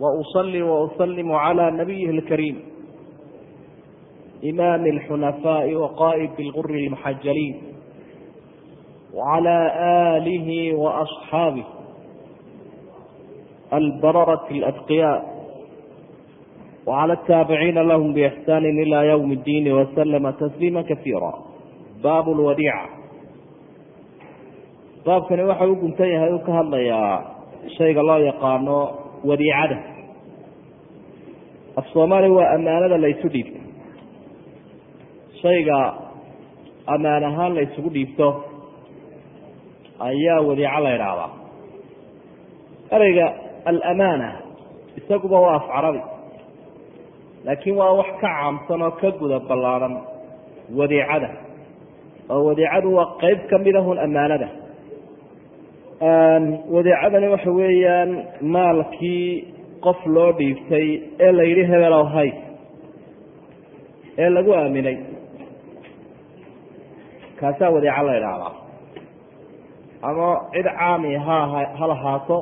وأصلي وأسلم على نبيه الكريم إمام الحنفاء وقائد الغر المحجلين وعلى آله وأصحابه البررة الأتقياء وعلى التابعين لهم بإحسان إلى يوم الدين وسلم تسليما كثيرا باب الوديعة baabkani waxa uu guntan yahay uu ka hadlayaa shayga loo yaqaano wadiicada. Af soomaaliya waa ammaanada la ysu dhiibto. Shayga ammaan ahaan la ysugu dhiibto ayaa wadiico la idhaahdaa ereyga alamaana isaguba waa af carabi laakiin waa wax ka caamsan oo ka guda ballaadhan wadiicada. Oo wadiicadu waa qeyb ka mid ahun ammaanada wadiicadani waxa weeyaan maalkii qof loo dhiibtay ee la yidhi hebelow hay ee lagu aaminay. Kaasaa wadiico la idhaahdaa ama cid caami ha ha lahaato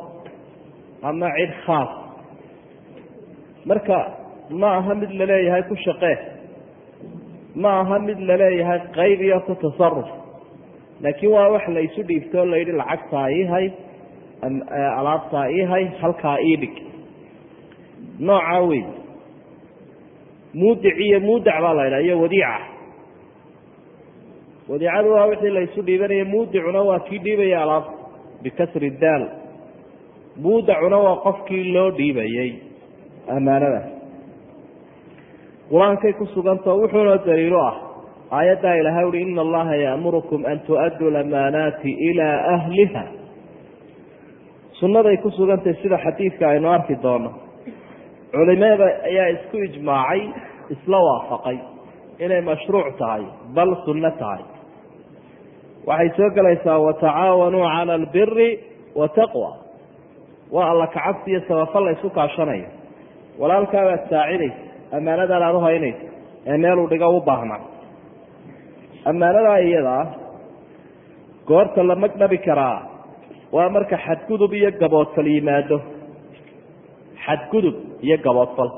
ama cid khaas. Marka ma aha mid la leeyahay ku shaqee. Ma aha mid la leeyahay qayb iyo ku tasaruf laakiin waa wax la isu dhiibto la yidhi lacagtaa iihay alaabtaa iihay halkaa ii dhig. Noocaa wey muudic iyo muudac baa la ydhaha iyo wadiica. Wadiicadu waa wixii la isu dhiibanaya muudicuna waa kii dhiibaya alaabta bikasri daal. Muudacuna waa qofkii loo dhiibayey ammaanada. Qur'aankay ku sugantao wuxuuna daliilo ah aayaddaa ilahay uhi ina allaha yaamurukum an tu'aduu lamaanaati ilaa ahliha. Sunnaday ku sugantahy sida xadiidka aynu arki doono. Culimada ayaa isku ijmaacay isla waafaqay inay mashruuc tahay bal sunno tahay. Waxay soo gelaysaa watacaawanuu cala albiri wataqwa waa alla kacabsi iyo sabafal la ysu kaashanayo. Walaalkaabaad saacidaysa ammaanadan aad u haynaysa ee meeluu dhiga u baahnaa ammaanadaa iyadaa goorta la magdhabi karaa waa marka xadgudub iyo gaboodfal yimaado. Xadgudub iyo gaboodfal.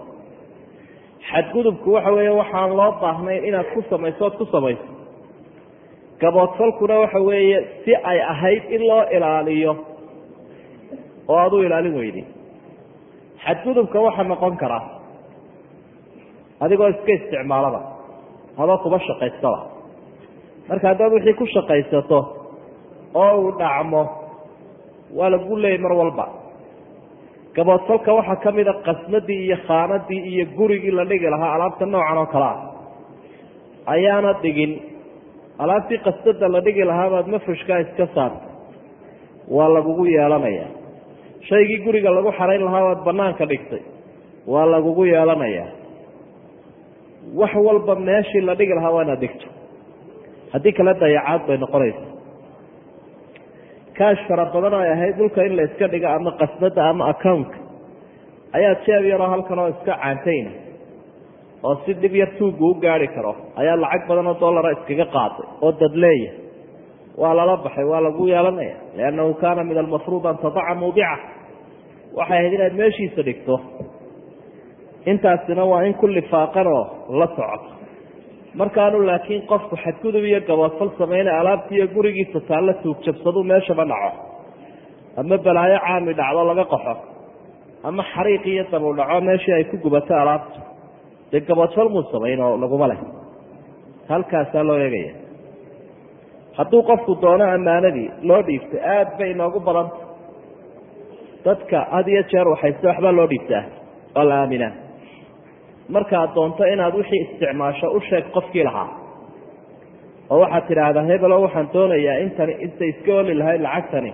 Xadgudubku waxa weeye waxaan loo baahnayn inaad ku samayso ood ku samayso. Gaboodfalkuna waxa weeye si ay ahayd in loo ilaaliyo oo aad u ilaalin weyday xadgudubka waxaa noqon karaa adigoo iska isticmaalaba haba kuba shaqaystaba marka haddaad wixii ku shaqaysato oo uu dhacmo waa lagu leeyay mar walba. Gaboodfalka waxaa ka mida qasmadii iyo khaanadii iyo gurigii la dhigi lahaa alaabta noocan oo kale ah. Ayaana dhigin. Alaabtii qasdada la dhigi lahaa baad mafrashkaa iska saarta waa lagugu yeelanaya shaygii guriga lagu xarayn lahaa baad banaanka dhigtay. Waa lagugu yeelanaya wax walba meeshii la dhigi lahaa waa inaad dhigto haddii kale dayacaad bay noqonaysa kaash fara badan ay ahayd dhulka in la iska dhigo ama qasnada ama accountka. Ayaa jeeb yaroo halkan oo iska caantayna. Oo si dhib yar tuuggu u gaari karo. Ayaa lacag badan oo dollara iskaga qaaday. Oo dadleeya waa lala baxay waa lagu yeelanaya liannahu kaana min almafruud an tadaca mawdica. Waxay ahayd inaad meeshiisa dhigto. Intaasina waa in ku lifaaqanoo la socoto markaanu laakiin qofku xadgudub iyo gaboodfal samayna alaabtiiyo gurigiisa taalla tuugjabsadu meeshaba dhaco. Ama balaayo caami dhacdo laga qaxo ama xariiq iyo dabu dhaco meeshii ay ku gubato alaabtu. Dee gaboodfal muu samayn oo laguma leh. Halkaasaa loo eegaya. Hadduu qofku doono ammaanadii loo dhiibto aada bay inoogu badanta dadka had iyo jeer waxayse waxbaa loo dhiibtaa. Oo la aaminaa markaad doonto inaad wixii isticmaasho u sheeg qofkii lahaa. Oo waxaad tidhaahdaa hebelo waxaan doonayaa intani intay iska oli lahayd lacagtani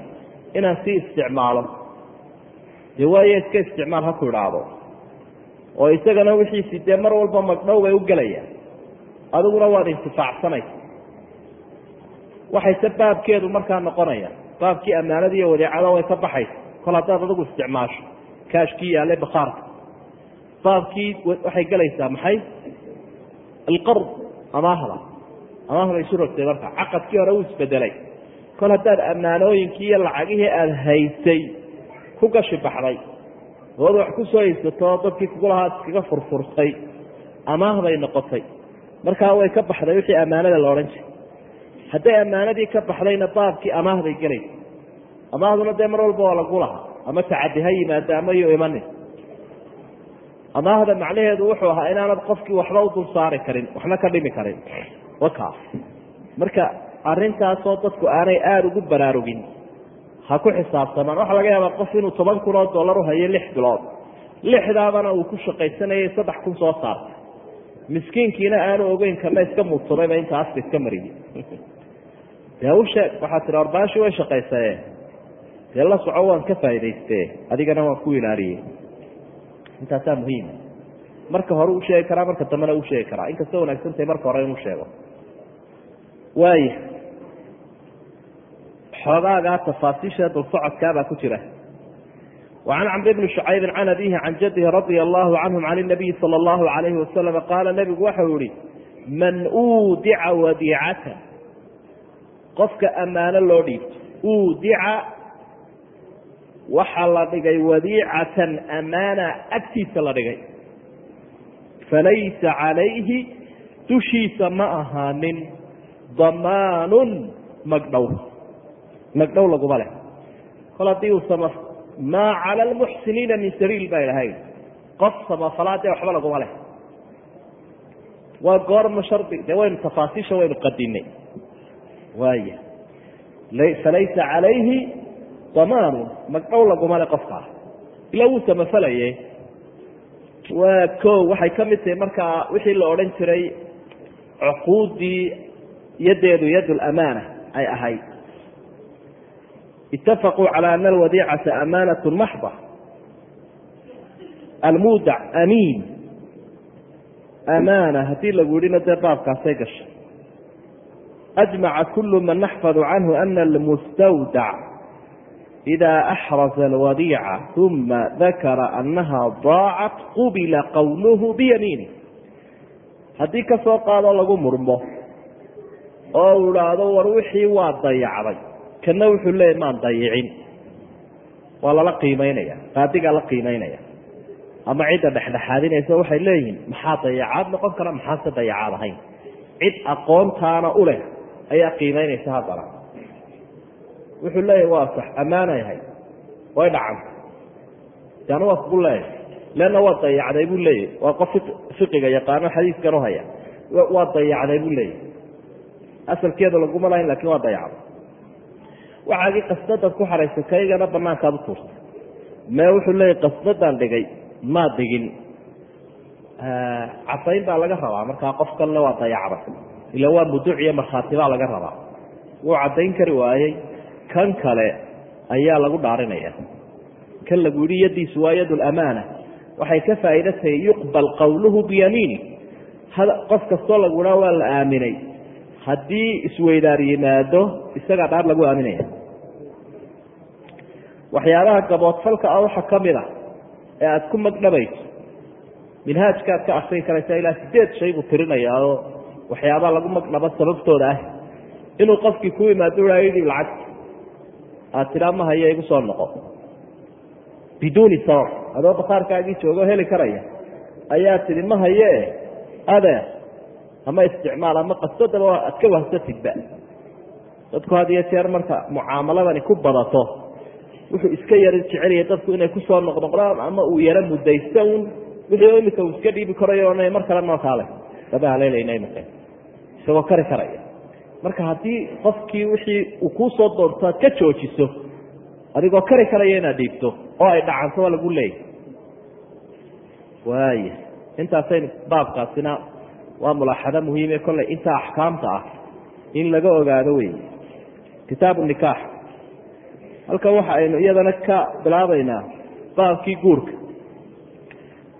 inaan sii isticmaalo. Dee waayo iska isticmaal ha ku idhaahdo. Oo isagana wixiisi dee mar walba magdhow bay u gelayaan. Adiguna waad intifaacsanaysa waxayse baabkeedu markaa noqonaya baabkii ammaanada iyo wadeecada way ka baxaysa. Kol haddaad adigu isticmaasho kaashkii yaallay bakhaarka baabkii waxay gelaysaa maxay? Alqard amaahda amaahda isu rogtay marka. Caqadkii hore uu isbedelay. Kol haddaad ammaanooyinkii iyo lacagihii aada haysay ku gashi baxday ood wax ku soo iibsato dadkii kugulahaa iskaga furfurtay amaah bay noqotay. Markaa way ka baxday wixii ammaanada la odhan jiray. Hadday ammaanadii ka baxdayna baabkii amaah bay gelaysa amaahduna dee mar walba waa lagu lahaa. Ama tacadi ha yimaado ama yo imanin amaahda macnaheedu wuxuu ahaa inaanad qofkii waxba u dul saari karin waxna ka dhimi karin. Waka. Marka arintaasoo dadku aanay aada ugu baraarugin ha ku xisaabtamaan. Waxaa laga yaabaa qof inuu toban kun oo dollar uhayo lix bilood lixdaabana uu ku shaqaysanayay saddex kun soo saarta. Miskiinkiina aanu ogeyn kana iska muudsadayba intaaska iska mariyey dee u sheeg waxaa tiri arbaashi way shaqaysaye dee la soco waan ka faaidayste adigana waan ku ilaaliyey intaasaa muhiima marka hore u sheegi karaa marka dambena u sheegi karaa inkastoo wanaagsantahay marka hore inuu sheego waaya xoogaagaa tafaasiisha dulsocodkaabaa ku jira وعن cمر بن شhعyب عن أbيه عن jده رضي الله عنهم عن النبي صلى الله عليه وسلم qاaل نبgu waxau yihi maن udica wadيcة qofka أmaano loo dhiibto udica waxaa la dhigay wadiicatan amaana agtiisa la dhigay. Falaysa calayhi dushiisa ma ahaanin damaanun magdhow magdhow laguma leh. Kol haddii uu sama maa cala almuxsiniina min sabiil baa ilahayn qof samafalaadee waxba laguma leh. Waa goorma shardi dee waynu tafaasiisha waynu qadinay waaya falaysa calayhi damaanu magdhow laguma le qofkaa ila wuu samafalaye. Waa ko waxay ka mid tahay markaa wixii la odhan jiray cuquuddii yadeedu yad lamaana ay ahayd. Itafaquu calى ana alwadiicata amaanaة maxda. Almuudac amiin. Amaana haddii lagu yidhina dee baabkaasay gashay. Ajmaca kulu man naxfadu canhu ana almustawdac إida axraza alwadiica uma dakara anaha daacat qubila qowluhu biyamiini haddii ka soo qaado lagu murmo oo idhaahdo war wixii waa dayacday kana wuxuu leeyahy maan dayicin waa lala qiimeynaya qaadigaa la qiimeynaya ama cidda dhexdhexaadinaysa waxay leeyihiin maxaa dayacaad noqon kara maxaase dayacaad ahayn cid aqoontaana u leh ayaa qiimeynaysa haddana wuxuu leeyahy waa sax ammaanay ahayd. Way dhacanta deana waa kugu leeyahay. Leanna waa dayacday buu leeyahy waa qof fiqiga yaqaano xadiiskan u haya. Waa dayacday buu leeyahy asalkeeda laguma lahayn laakiin waa dayacday. Waxaagii qasnadaad ku xaraysay kaygana banaankaad tuurtay mee wuxuu leeyahy qasnadaan dhigay maa digin. Casayn baa laga rabaa markaa qof kanle waa dayacday. Ila waa muduc iyo markhaati baa laga rabaa. Wuu caddayn kari waayey kan kale ayaa lagu dhaarinaya. Kan lagu yihi yadiisu waa yad lamaana waxay ka faa'iida tahay yuqbal qowluhu biyamiini. Qof kastoo lagu idhaa waa la aaminay. Haddii isweydaar yimaado isagaa dhaar lagu aaminaya. Waxyaabaha gaboodfalka ah waxaa ka mid a ee aada ku magdhabayso minhaajkaad ka akrii karaysa ilaa sideed shay buu tirinayaa oo waxyaabaha lagu magdhabo sababtooda ah. Inuu qofkii ku imaado aa yidhi lacagta aad tidhaa ma hayo igu soo noqo. Biduuni sabab adoo bakhaarkaagii joogo heli karaya. Ayaa tidhi ma haye adeer ama isticmaal ama qasdadaba aad ka wahsatidba dadku had iyo jeer marka mucaamaladani ku badato wuxuu iska yara jecelaya dadku inay ku soo noqnoqdaan ama uu yaro mudaysto un wixii imika uu iska dhiibi karayo mar kale nookaale laba haleelayna imika isagoo kari karaya marka haddii qofkii wixii uu kuu soo doorto aad ka joojiso adigoo kari karaya inaad dhiibto oo ay dhacanto waa lagu leeyay waaya intaasaynu baabkaasina waa mulaaxado muhiime kolley intaa axkaamta ah in laga ogaado wey kitaabu nikaax. Halkan waxa aynu iyadana ka bilaabaynaa baabkii guurka.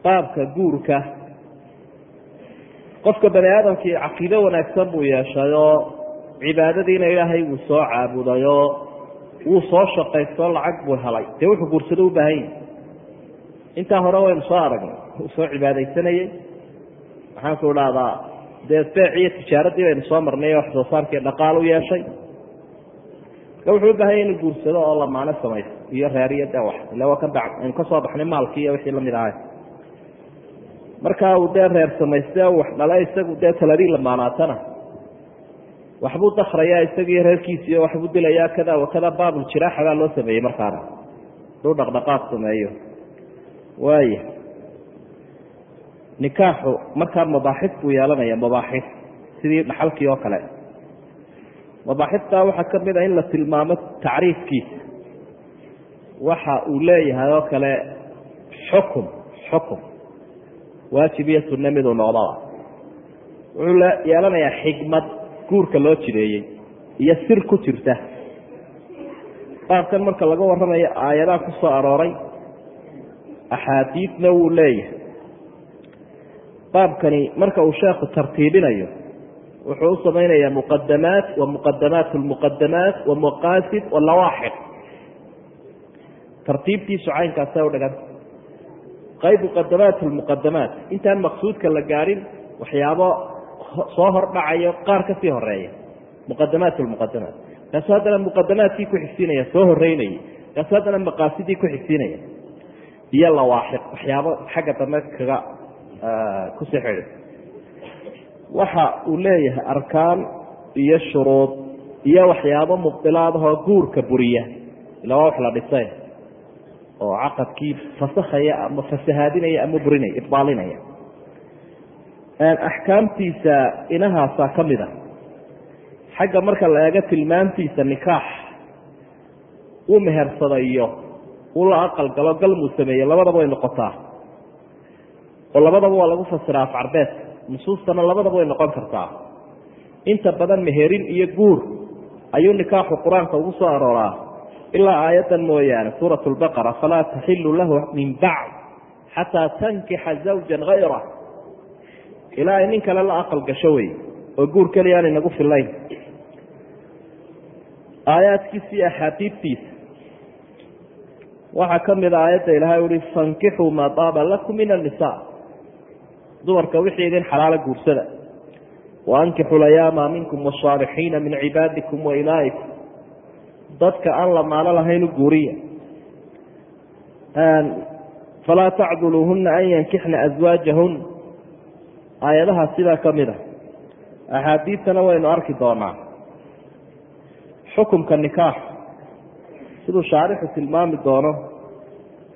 Baabka guurka qofka bani aadamkii caqiido wanaagsan buu yeeshay oo cibaadadiina ilaahay wuu soo caabuday oo wuu soo shaqaystoo lacag buu helay. Dee wuxuu guursado u baahan yahi intaa hore waynu soo aragnay wuu soo cibaadaysanayey maxaan ku idhahdaa dee beec iyo tijaaradii baynu soo marnay wax soo saarkii dhaqaal u yeeshay. Marka wuxuu u baahan yahy inuu guursado oo lamaano samaysto iyo reeriyo de wax. Ila waa ka aynu ka soo baxnay maalkii iyo wixii la mid ahay markaa uu dee reer samaystay o wax dhale isagu dee taladii lamaanaatana waxbuu dakraya isagiiyo reerkiisiiyo waxbuu dilayaa kada wakada baabul jiraaxa baa loo sameeyey markaana. Duu dhaqdhaqaaq sameeyo. Waaya nikaaxu markaa mabaaxif buu yeelanaya mabaaxif sidii dhaxalkii oo kale. Mabaaxiftaa waxaa ka mid a in la tilmaamo tacriifkiisa. Waxa uu leeyahay oo kale xukum xukum. Waajib iyo sunne miduu noqdaba. Wuxuu yeelanayaa xikmad guurka loo jireeyey iyo sir ku jirta. Baabkan marka laga warramayo aayadaha ku soo arooray axaadiidna wuu leeyahay. Baabkani marka uu sheekhu tartiibinayo wuxuu u samaynayaa muqadamaat wa muqadamaat lmuqadamaat wa maqaasid walawaaxiq tartiibtiisu caynkaasa u dhagan qayb muqadamaat lmuqadamaat intaan maqsuudka la gaadhin waxyaabo soo hordhacayo qaar ka sii horreeya muqadamaat lmuqadamaat kaasu haddana muqadamaadkii ku xigsiinaya soo horeynayay kaasu haddana maqaasidii ku xigsiinaya iyo lawaaxiq waxyaabo xagga dambe kaga ku sii xidhi. Waxa uu leeyahay arkaan iyo shuruud iyo waxyaabo mubdilaadahoo guurka buriya. Ila waa wax la dhisay. Oo caqadkii fasakhaya ama fasahaadinaya ama burinaya ibaalinaya axkaamtiisa inahaasaa ka mid a xagga marka la eego tilmaamtiisa nikaax uu mehersada iyo uu la aqal galo galmuu sameeye labadaba way noqotaa. Oo labadaba waa lagu fasiraa afcarbeedka nusuustana labadaba way noqon kartaa. Inta badan meherin iyo guur ayuu nikaaxu qur'aanka ugu soo arooraa. Ilaa aayaddan mooyaane suurat lbaqara falaa taxilu lahu min bacd xataa tankixa zawjan hayra ilaa nin kale la aqal gasho wey oo guur keliya aan inagu filayn aayaadkiisa iyo axaadiidtiisa. Waxaa ka mid a aayadda ilahay uhi fankixuu maa daaba lakum min annisa dumarka wixii idin xalaalo guursada. Waankixu layaama minkum wasaalixiina min cibaadikum wa imaa'ikum dadka aan la maalo lahaynu guuriya. Falaa tacduluuhuna an yankixna aswaajahun aayadaha sidaa ka mid a axaadiidtana waynu arki doonaa. Xukumka nikaax. Siduu shaarixu tilmaami doono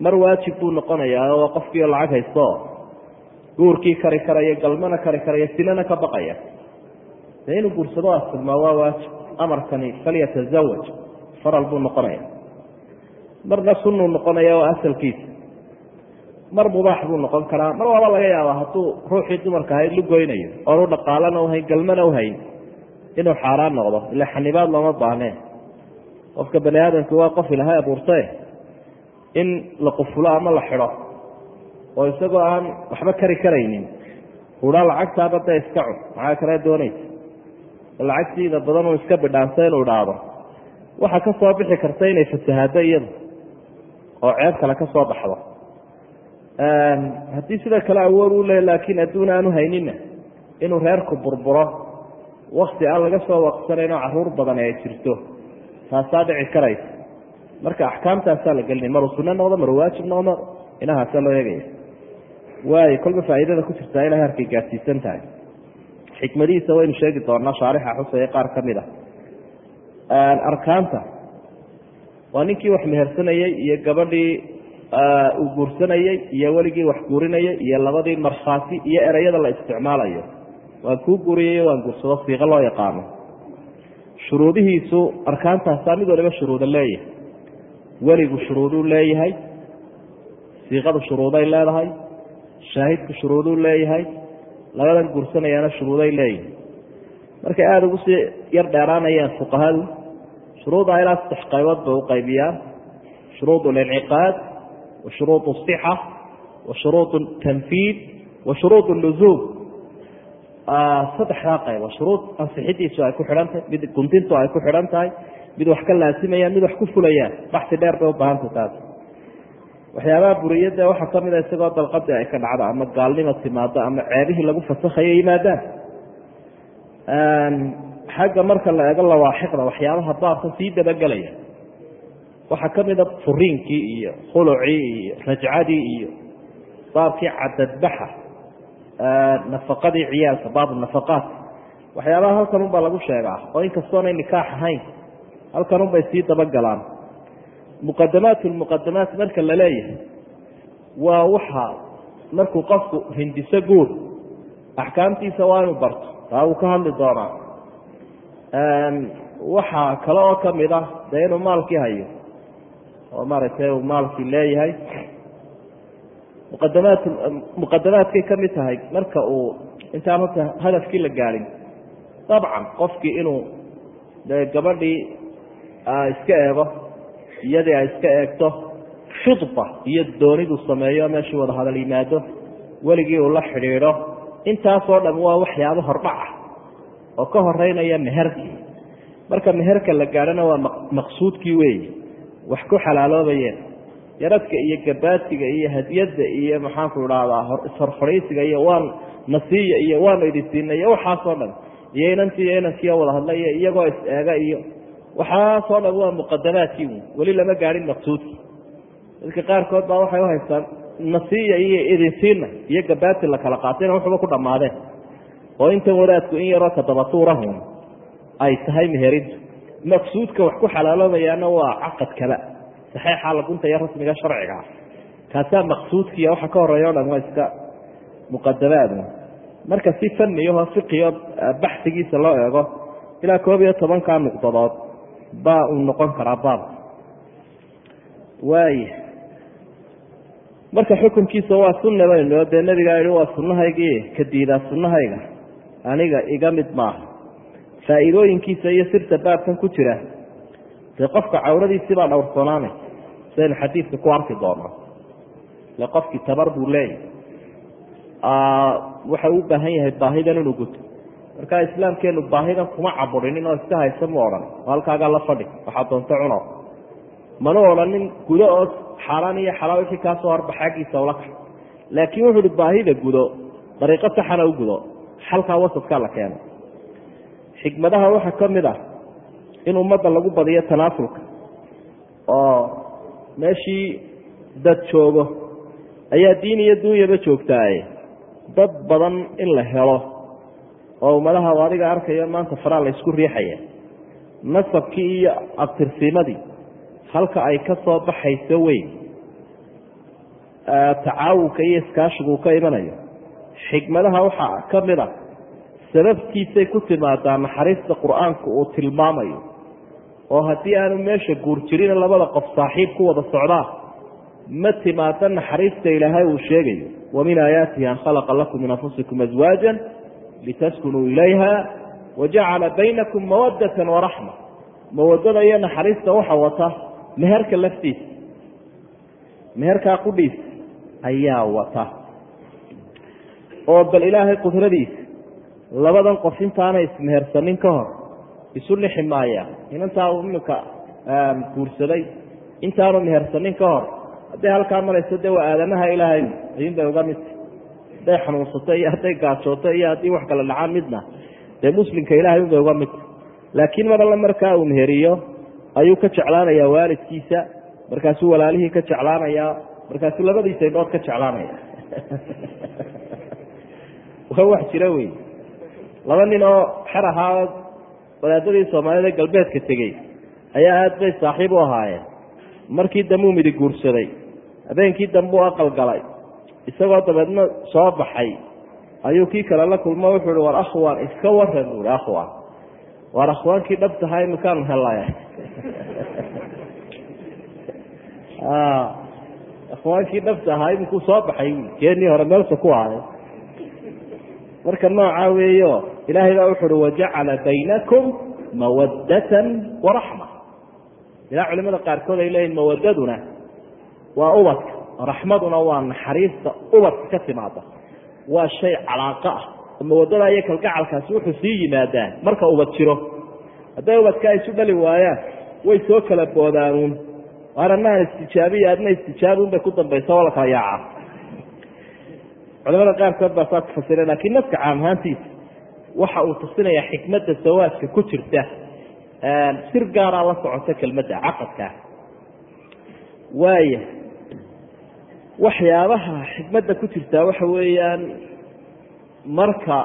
mar waajib buu noqonayaa oo qofkiio lacag haysto. Guurkii kari karaya galmana kari karaya sinana ka baqaya. Dee inuu guursado astilmaa waa waajib. Amarkani falyatazawaj faral buu noqonaya marna sunnuu noqonaya oo asalkiisa mar mubaax buu noqon karaa. Mar waaba laga yaabaa hadduu ruuxii dumarka ahayd lugoynayo oonu dhaqaalana uhayn galmana uhayn inuu xaaraan noqdo. Ila xanibaad looma baahneen qofka bani aadamki waa qof ilahay abuurtae in la qufulo ama la xidho oo isagoo aan waxba kari karaynin. Uhaa lacagtaaba dee iska cun maxaa kale doonaysa? Lacagtiida badan uu iska bidhaansa inuu idhaahdo waxaa ka soo bixi karta inay fasahaado iyadu oo ceeb kale ka soo baxdo haddii sida kale awood u le laakiin adduun aanu hayninna inuu reerku burburo wakti aan laga soo waqsanayn oo carruur badan ay jirto taasaa dhici karaysa. Marka axkaamtaasaa la gelinay maruu sunno noqdo maruu waajib noqdo inahaasaa loo eegaya. Waayo kolba faa'iidada ku jirtaa ilahay harkay gaadsiisan tahay. Xikmadihiisa waynu sheegi doonaa shaarixa xusaya qaar ka mid a arkaanta waa ninkii wax mehersanayey iyo gabadhii uu guursanayey iyo weligii wax guurinayay iyo labadii markhaati iyo ereyada la isticmaalayo. Waan kuu guuriyayo waan guursado siiqo loo yaqaano. Shuruudihiisu arkaantaasaa mid waliba shuruuda leeyahay. Weligu shuruuduu leeyahay siiqadu shuruuday leedahay shaahidku shuruuduu leeyahay labadan guursanayaana shuruuday leeyihiin markay aada ugu sii yar dheeraanayaan fuqahadu shuruudaa ilaa saddex qaybood bay u qaybiyaan. Shuruud linciqaad wa shuruud tanfiid wa shuruud luzuum saddexdaa qaybo shuruud ansixidiisu ay ku xidhan tahay mid guntintu ay ku xidhan tahay mid wax ka laasimayaan mid wax ku fulayaan baxsi dheer bay ubahantay taas waxyaabaha buriyada waxaa ka mid a isagoo dalqadii ay ka dhacdo ama gaalnimo timaado ama ceebihii lagu fasakhayo yimaadaan xagga marka la eego lawaaxiqda waxyaabaha baabka sii dabagelaya waxaa ka mida furiinkii iyo khulucii iyo rajcadii iyo baabkii cadadbaxa nafaqadii ciyaalka baab nafaqaat. Waxyaabaha halkan unbaa lagu sheegaa oo inkastoonay nikaax ahayn halkan unbay sii dabagalaan. Muqadamaat lmuqadamaat marka la leeyahay waa waxa markuu qofku hindiso guud axkaamtiisa waa inuu barto taa wuu ka hadli doonaa. Waxaa kale oo ka mid ah dee inuu maalkii hayo oo maaragtay uu maalkii leeyahay. Muqadamaat muqadamaadkay ka mid tahay marka uu intaan horta hadafkii la gaadhin dabcan qofkii inuu dee gabadhii iska eego iyadii ay iska eegto khidba iyo doonidu sameeyo meeshii wada hadal yimaado weligii uu la xidhiidho intaasoo dham waa waxyaabo hordhac ah oo ka horeynaya meherkii. Marka meherka la gaadhona waa maqsuudkii weeye wax ku xalaaloobayeen. Yaradka iyo gabaadsiga iyo hadiyadda iyo maxaanku idhaahdaa ishorfadhiisiga iyo waan nasiya iyo waanu idinsiina iyo waxaasoo dhan. Iyo inantii iyo inankiio wada hadla iyo iyagoo is-eega iyo waxaasoo dhan waa muqadamaadkii weli lama gaadhin maqsuudkii dadka qaarkood baa waxay uhaystaan nasiya iyo idinsiina iyo gabaadsi la kala qaatayna waxuba ku dhammaadeen. Oo intan wadaadku in yaroo kadabatuurahun ay tahay meherintu maqsuudka wax ku xalaaloobayaana waa caqadkaba saxeixa lagunta iyo rasmiga sharciga. Ah kaasaa maqsuudkiiyo waxa ka horreeya o dhan waa iska muqadamaad. Marka si faniyaho fiqiyo baxsigiisa loo eego ilaa koob iyo tobankaa nuqdadood baa uu noqon karaa baab. Waaya marka xukunkiisa waa sunna baynu dee nabigaa yihi waa sunnahaygii ka diidaa sunnahayga. Aniga iga mid maaha faa'iidooyinkiisa iyo sirta baabkan ku jira. Dee qofka cawradiisii baa dhowrsanaanay sidaynu xadiidka ku arki doonaa ile qofkii tabar buu leeyahy waxa u baahan yahay baahidan inuu guto. Marka islaamkeenu baahidan kuma caburinin oo iska haysa mu odhan. Oo halkaagaa la fadhi. Waxaa doonto cuno. Mana odhanin gudo oo xaaraan iyo xalaal wixii kaasoo horba xaggiisa ula kax laakiin wuxu uhi baahida gudo. Dariiqo saxana u gudo. Xalkaa wasadkaa la keeno xikmadaha waxaa ka mid ah in ummadda lagu badiyo tanaasulka oo meeshii dad joogo ayaa diin iyo duunyaba joogtaaye. Dad badan in la helo oo ummadaha u adiga arkayo maanta faraa la ysku riixaya nasabkii iyo abtirsiimadii halka ay ka soo baxayso weyn tacaawunka iyo iskaashigu ka imanayo. Xikmadaha waxaa ka mid a sababtiisay ku timaadaa naxariista qur'aanku uu tilmaamayo oo haddii aanu meesha guur jirin labada qof saaxiib ku wada socdaa ma timaado naxariista ilaahay uu sheegayo. Wa min aayaatihi an khalaqa lakum min anfusikum aswaaja litaskunuu ilayha wajacala baynakum mawadata waraxma mawadada iyo naxariista waxa wata meherka laftiisa meherkaa qudhiis ayaa wata. Oo bal ilaahay qudradiisa labadan qof intaanay ismehersanin ka hor isu lixi maaya. Inantaa uu imika guursaday intaanu mehersanin ka hor hadday halkaa marayso dee waa aadamaha ilaahay ayuunbay uga midta hadday xanuunsato iyo hadday gaajooto iyo haddii wax kala dhacaan midna dee muslimka ilahay unbay uga midta laakiin mar alle markaa uu meheriyo ayuu ka jeclaanayaa waalidkiisa markaasuu walaalihii ka jeclaanayaa markaasuu labadiisa indhood ka jeclaanaya. Waa wax jira wey laba nin oo xer ahaa wadaadadii soomaalida galbeedka tegey ayaa aad bay saaxiib u ahaayeen. Markii dambuu midi guursaday habeenkii dambuu aqal galay isagoo dabeedna soo baxay. Ayuu kii kale la kulmo wuxuu hi war akhwaan iska waran buui akhwaan. Waar akhwaankii dhabtahaa imikaanu helaya akhwaankii dhabta ahaa imikuu soo baxay keenii hore meelsa ku ahay marka noocaa weeyo ilaahay baa wuxu uhi wajacala baynakum mawaddatan waraxma ilaa culimada qaarkood ay leeyihiin mawadaduna waa ubadka raxmaduna waa naxariista ubadka ka timaada waa shay calaaqa ah. Mawadada iyo kalgacalkaasi wuxuu sii yimaadaa marka ubad jiro. Hadday ubadka isu dhali waayaan way soo kala boodaanuun. Waar anahan istijaabiya adna istijaabiun bay ku dambaysa oo la kala yaaca culamada qaarkood baa saa ku fasira laakiin naska caam ahaantiisa waxa uu tusinayaa xikmadda sawaajka ku jirta sir gaaraa la socota kelmadda caqadkaa waaya waxyaabaha xikmadda ku jirtaa waxa weeyaan marka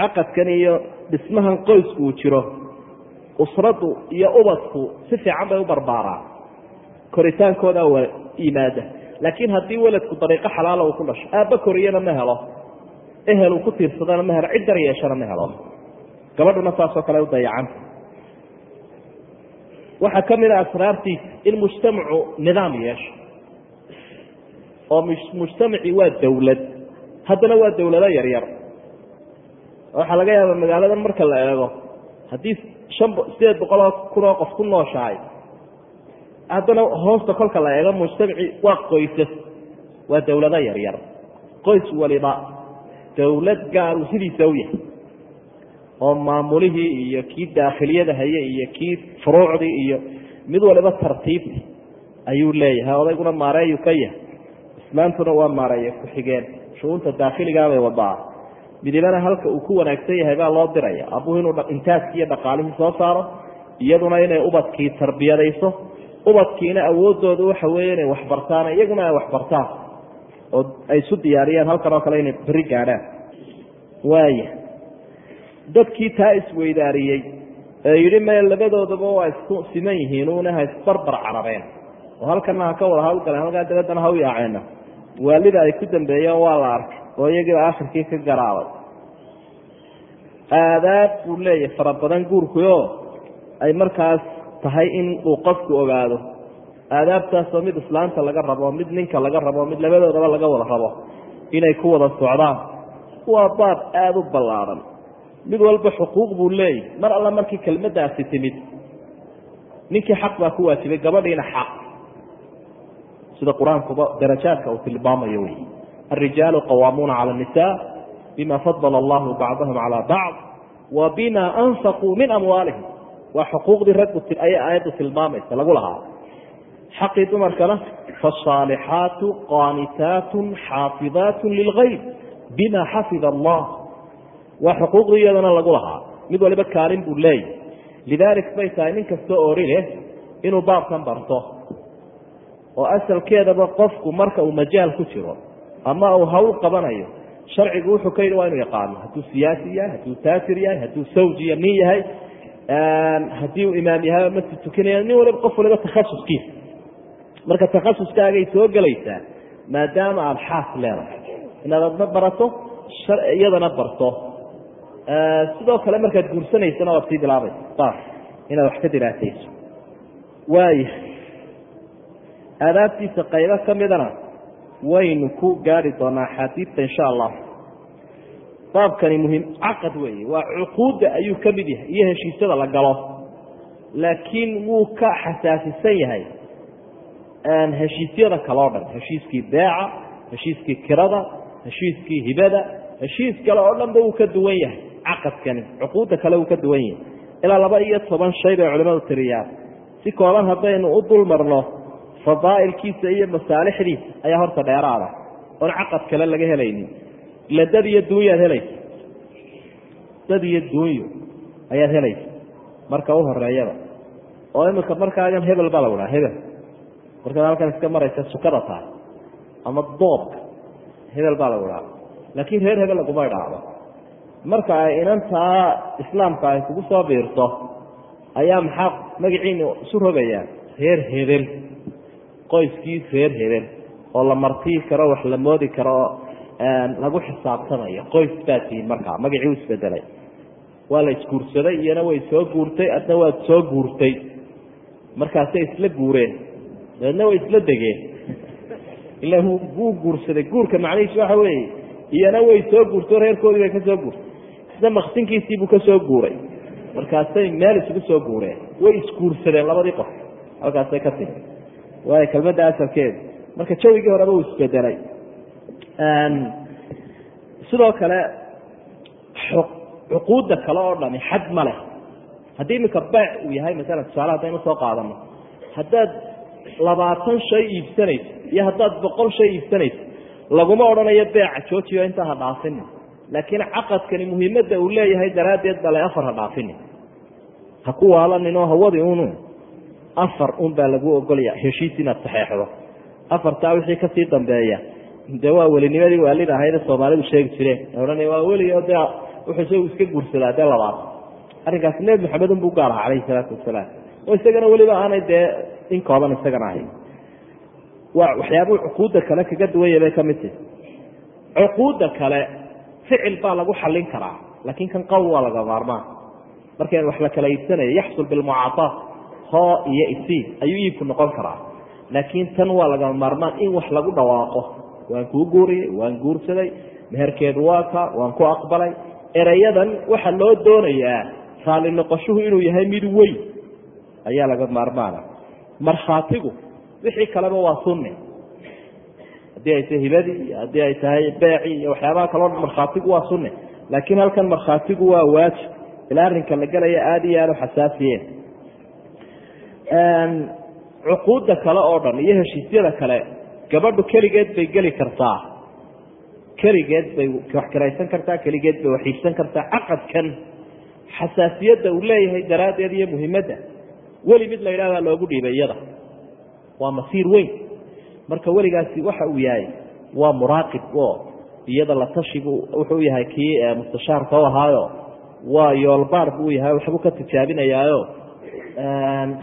caqadkan iyo dhismahan qoysku uu jiro usraddu iyo ubadku si fiican bay u barbaaraan koritaankooda waa yimaada laakiin haddii weladku dariiqo xalaala uu ku dhasho aabba koriyana ma helo ehel uu ku tiirsadana ma helo cid dar yeeshana ma helo. Gabadhuna saasoo kale u dayacanta waxaa ka mid a asraartiisa in mujtamacu nidaam yeesho. Oo mujtamacii waa dawlad. Haddana waa dawlado yaryar. Waxaa laga yaaba magaaladan marka la eego haddii shan sideed boqoloo kun oo qof ku nooshahay haddana hoosta kolka la eego mujtamacii waa qoysas waa dawlado yaryar. Qoys waliba dawlad gaaru sidiisa u yahay. oo maamulihii iyo kii daakhiliyada haye iyo kii furuucdii iyo mid waliba tartiibti ayuu leeyahay. Odayguna maareeyu ka yahay. Islaantuna waa maareeye ku-xigeen shu'uunta daakhiligaabay wadaa midibana halka uu ku wanaagsan yahay baa loo diraya. Abuhu inuu intaaskii iyo dhaqaalihii soo saaro iyaduna inay ubadkii tarbiyadayso ubadkiina awoodooda waxa weeye inay waxbartaan iyaguna ay waxbartaan oo ay isu diyaariyaan halkan oo kale inay beri gaadhaan. Waaya dadkii taa isweydaariyey ee yidhi me labadoodaba waa isku siman yihiin uuna ha isbarbar carabeen oo halkana ha ka wada hawlgaleen halkaa dabaddana ha u yaaceena waalida ay ku dambeeyeen waa la arkay oo iyagiiba akhirkii ka garaabay aadaab buu leeyahay fara badan guurkuyo ay markaas tahay in uu qofku ogaado aadaabtaasoo mid islaanta laga rabo mid ninka laga rabo mid labadoodaba laga wada rabo inay ku wada socdaan waa baab aada u ballaaran. Mid walba xuquuq buu leeyahy mar alla markii kelmaddaasi timid ninkii xaq baa ku waajibay gabadhiina xaq. Sida qur'aankuba darajaadka uu tilmaamayo wey arijaalu qawaamuuna cala annisaa bima fadala allahu bacdahum calaa bacd wa bima anfaquu min amwaalihim. Waa xuquuqdii raggu ayay aayaddu tilmaamaysa lagu lahaa xaqii dumarkana faالصaalixaatu qaanitaat xaafiظaat lilgayb bima xafid allah waa xuquuqdii iyadana lagu lahaa mid waliba kaalin buu leeyahy lidaalik bay tahay nin kastoo ori leh inuu baabkan barto oo asalkeedaba qofku marka uu majaal ku jiro ama uu hawl qabanayo sharcigu wuxuu ka yidhi waa inuu yaqaano hadduu siyaasi yahay hadduu taasir yahay hadduu sawjiya nin yahay haddii uu imaam yahay masjid tukanaya nin waliba qof waliba takhasuskiisa marka takhasuskaagay soo gelaysaa maadaama aada xaas leedahay inaad adna barato iyadana barto. Sidoo kale markaad guursanaysana waad sii bilaabaysa bas inaad wax ka diraasayso waaya aadaabtiisa qaybo ka midana waynu ku gaari doonaa axaadiidta insha allah. Baabkani muhiim caqad weeye waa cuquudda ayuu ka mid yahay iyo heshiisyada la galo. Laakiin wuu ka xasaasisan yahay heshiisyada kaleo dhan. Heshiiskii beeca heshiiskii kirada heshiiskii hibada heshiis kale oo dhanba wuu ka duwan yahay. Caqadkani cuquudda kale wuu ka duwan yahay. Ilaa laba iyo toban shay bay culimmadu tiriyaan si kooban haddaynu u dul fadaa'ilkiisa iyo masaalixdiisa ayaa horta dheeraada. Oon caqad kale laga helaynin. Ila dad iyo duunyaad helaysa. Dad iyo duunyo ayaad helaysa. Marka u horeeyaba oo iminka markaagan hebel baa lagu dhaha hebel markaad halkan iska maraysa sukada tahay ama doobka hebel baa lagu dhaha laakiin reer hebel laguma idhaahdo. Marka ay inantaa islaamka ay kugu soo biirto ayaa maxaa magaciina isu rogayaa reer hebel. Qoyskii reer hebel. Oo la martii karo wax la moodi karo oo lagu xisaabtamayo. Qoys baa tihiin markaa magacii u isbedelay. Waa la isguursaday iyana way soo guurtay adna waad soo guurtay. Markaasay isla guureen dabeedna way isla degeen ila wuu guursaday. Guurka macnihiisu waxa weeye iyana way soo guurtay oo reerkoodii bay ka soo guurtay isna maksinkiisiibuu ka soo guuray. Markaasay meel isugu soo guureen. Way isguursadeen labadii qof. Halkaasay ka timi waayo kelmadda asalkeedu marka jawigii horeba uu isbedelay. Sidoo kale cuquudda kale oo dhami xad ma leh. Haddii iminka beec uu yahay masalan tusaale haddaynu soo qaadano. Haddaad labaatan shay iibsanayso iyo haddaad boqol shay iibsanayso laguma odhanayo beeca joojiyo intaa ha dhaafini laakiin caqadkani muhiimadda uu leeyahay daraaddeed bale afar ha dhaafini ha ku waalanin oo hawadi unu afar un baa lagu ogolaya heshiis inaad saxeexdo afartaa wixii ka sii dambeeya. Dee waa welinimadii waalid ahayd soomaalidu sheegi jireen. Odhanaya waa weli oo dee wuxuu isagu iska guursadaa dee labaad. Arrinkaasi nebi maxamed unbuu gaar aha calayhi salaatu wasalaam oo isagana weliba aanay dee in kooban isagana ahayn. Waa waxyaabuu cuquudda kale kaga duwanya bay ka mid tahi cuquudda kale ficil baa lagu xallin karaa laakiin kan qowl waa laga maarmaan. Markaynu wax la kala iibsanayo yaxsul bilmucaataat hoo iyo isiin ayuu iibku noqon karaa. Laakiin tan waa lagama maarmaan in wax lagu dhawaaqo. Waan kuu guuriyey waan guursaday meherkeedu waa ka waan ku aqbalay. Erayadan waxaa loo doonayaa raalli noqoshuhu inuu yahay mid weyn ayaa laga maarmaana markhaatigu wixii kaleba waa sunni. Haddii ay tahay hibadii haddii ay tahay beecii iyo waxyaabaha kaloo markhaatigu waa sunni. Laakiin halkan markhaatigu waa waajib. Ilaa arrinka la gelaya aada iyo aada u xasaasiyeen. Cuquudda kale oo dhan iyo heshiisyada kale gabadhu keligeed bay geli kartaa. Keligeed bay wax kiraysan kartaa keligeed bay wax iibsan kartaa. Caqadkan xasaasiyadda uu leeyahay daraaddeed iyo muhimadda weli mid la yidhahdaa loogu dhiibay iyada. Waa masiir weyn. Marka weligaasi waxa uu yahay waa muraaqib oo iyada la tashigu wuxuu yahay kii mustashaarka u ahaayo waa yoolbaar buu yahay waxbuu ka tijaabinayaayo.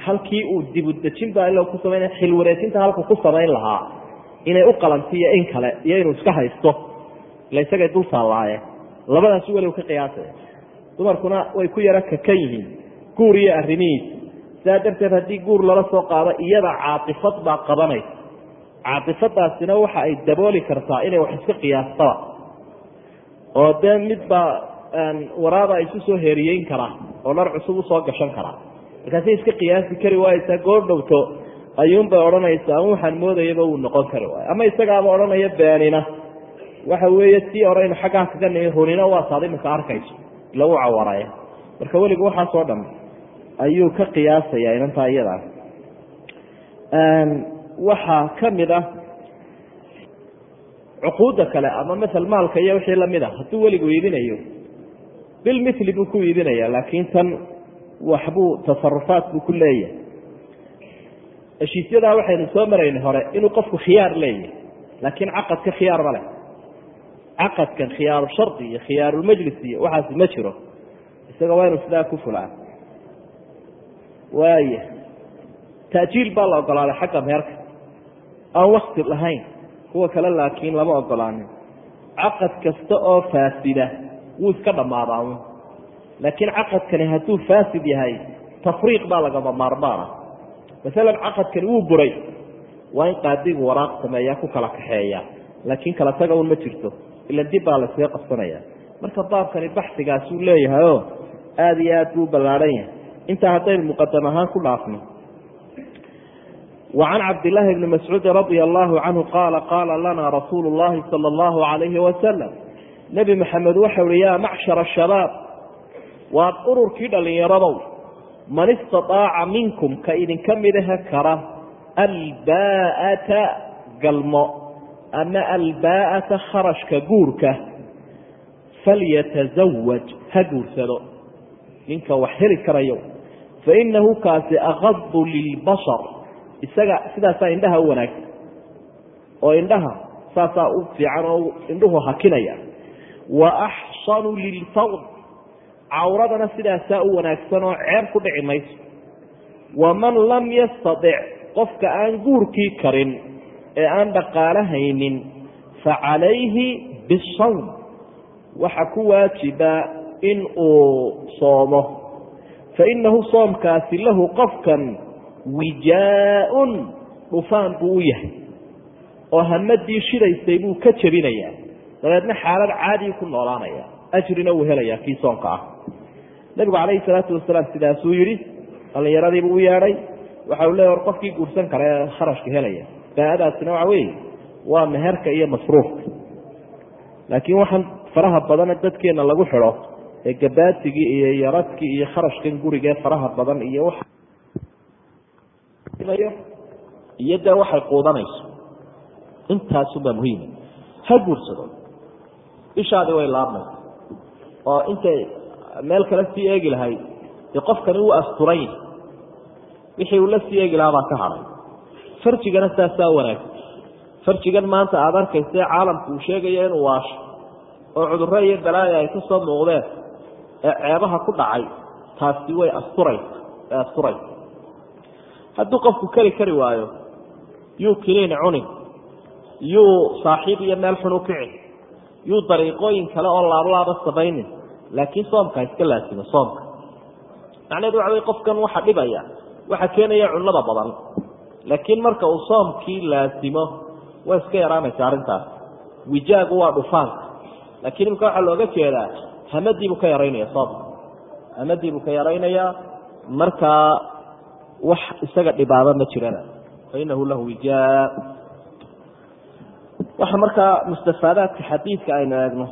Halkii uu dibudejin baa ku samaynaya xilwareejinta halku ku samayn lahaa. Inay u qalantiyo in kale iyo inuu iska haysto. Ila isagay dul taallaaye labadaasi weligu ka qiyaasaya dumarkuna way ku yaro kakan yihiin. Guur iyo arrimihiisa sidaa darteed haddii guur lala soo qaado iyada caatifad baa qabanaysa. Caatifadaasina waxa ay dabooli kartaa inay wax iska qiyaastaba oo dee midbaa waraaba isu soo heriyeyn karaa oo dhar cusub u soo gashan karaa markaasay iska qiyaasi kari waayeysaa goor dhowto ayuunbay odhanaysaa waxaan moodayaba uu noqon kari waayo ama isagaaba odhanaya beenina. Waxa weeye tii oraynu xaggaa kaga nimi runina waa saad iminka arkayso lagu cawaraya marka weliga waxaasoo dhan ayuu ka qiyaasaya inantaa iyadaa waxaa ka mid ah cuquudda kale ama masel maalka iyo wixii la mid a hadduu weligu iibinayo bilmithli buu ku iibinaya laakiin tan waxbuu tasarufaat buu ku leeyahay. Heshiisyadaa waxaynu soo maraynay hore inuu qofku khiyaar leeyahay laakiin caqadka khiyaar ma leh. Caqadkan khiyaaru shardi iyo khiyaarulmajlis iyo waxaasi ma jiro isaga waa inuu sidaa ku fulaa waaya ta'jiil baa la ogolaaday xagga meerka. Aan wakti lahayn kuwa kale laakiin lama ogolaanin. Caqad kasta oo faasida wuu iska dhammaadaa un laakiin caqadkani hadduu faasid yahay tafriiq baa lagama maarmaana masalan caqadkani wuu buray. Waa in qaadigu waraaq sameeyaa ku kala kaxeeya laakiin kala taga un ma jirto ila dib baa laysaga qabsanaya marka baabkani baxigaasuu leeyahay oo aada iyo aad buu ballaadhan yahay intaa haddaynu muqadam ahaan ku dhaafno. Wacan cabdilaahi bni mascuudi radia allahu canhu qaala qaala lana rasuulu llahi sala allahu alayhi wasalam nebi maxamed waxa uhi yaa macshara shabaab waad ururkii dhallinyaradow man istaaaca minkum ka idinka midaha kara albaaata galmo ama albaaata kharashka guurka falyatasawaj ha guursado ninka wax heli karayo. Fainahu kaasi akadu lilbashar isaga sidaasaa indhaha u wanaagsan oo indhaha saasaa u fiican oo indhuhu hakinaya. Wa axsanu lilfawd cawradana sidaasaa u wanaagsan oo ceeb ku dhici mayso. Waman lam yastadic qofka aan guurkii karin ee aan dhaqaalo haynin fa calayhi bisawm waxa ku waajiba in uu soomo. Fainahu soomkaasi lahu qofkan wijaa-un dhufaan buu u yahay. Oo hamadii shidaysay buu ka jebinayaa dabeedna xaalad caadii ku noolaanaya. Ajrina uu helayaa kii soonka ah. Nabigu calayhi salaatu wasalaam sidaasuu yidhi dhallinyaradiibuu u yeedhay waxa uu leeya war qofkii guursan kara ee kharashka helaya. Baa'adaasina waxa weeye waa meherka iyo masruufka. Laakiin waxaan faraha badane dadkeenna lagu xidho ee gabaatigii iyo yaradkii iyo kharashkan gurigae faraha badan iyo iyo dee waxay quudanayso. Intaasuba muhiima ha guursado ishaadi way laabmaysa oo intay meel kale sii eegi lahayd dee qofkani wuu asturan yahay wixii uu la sii eegi lahaa baa ka hadhay. Farjigana saasaa wanaagsan farjigan maanta aada arkaysae caalamku uu sheegayo inuu waasho oo cudurro iyo balaaya ay ka soo muuqdeen ee ceebaha ku dhacay taasi way asturaysa way asturaysa hadduu qofku keli kari waayo yuu kiniin cunin yuu saaxiib iyo meel xun u kici yuu dariiqooyin kale oo laablaaba samaynin laakiin soomka iska laasimo soomka. Macnaheedu waxa wey qofkan waxa dhibaya waxa keenaya cunnada badan laakiin marka uu soomkii laasimo way iska yaraanaysa arrintaas. Wijaagu waa dhufaanka laakiin imika waxaa looga jeedaa hamadiibuu ka yaraynaya soomka hamadiibuu ka yaraynayaa markaa wax isaga dhibaaba ma jirana. Fainahu lahu wijaa. Waxa markaa mustafaadaadka xadiidka aynu eegno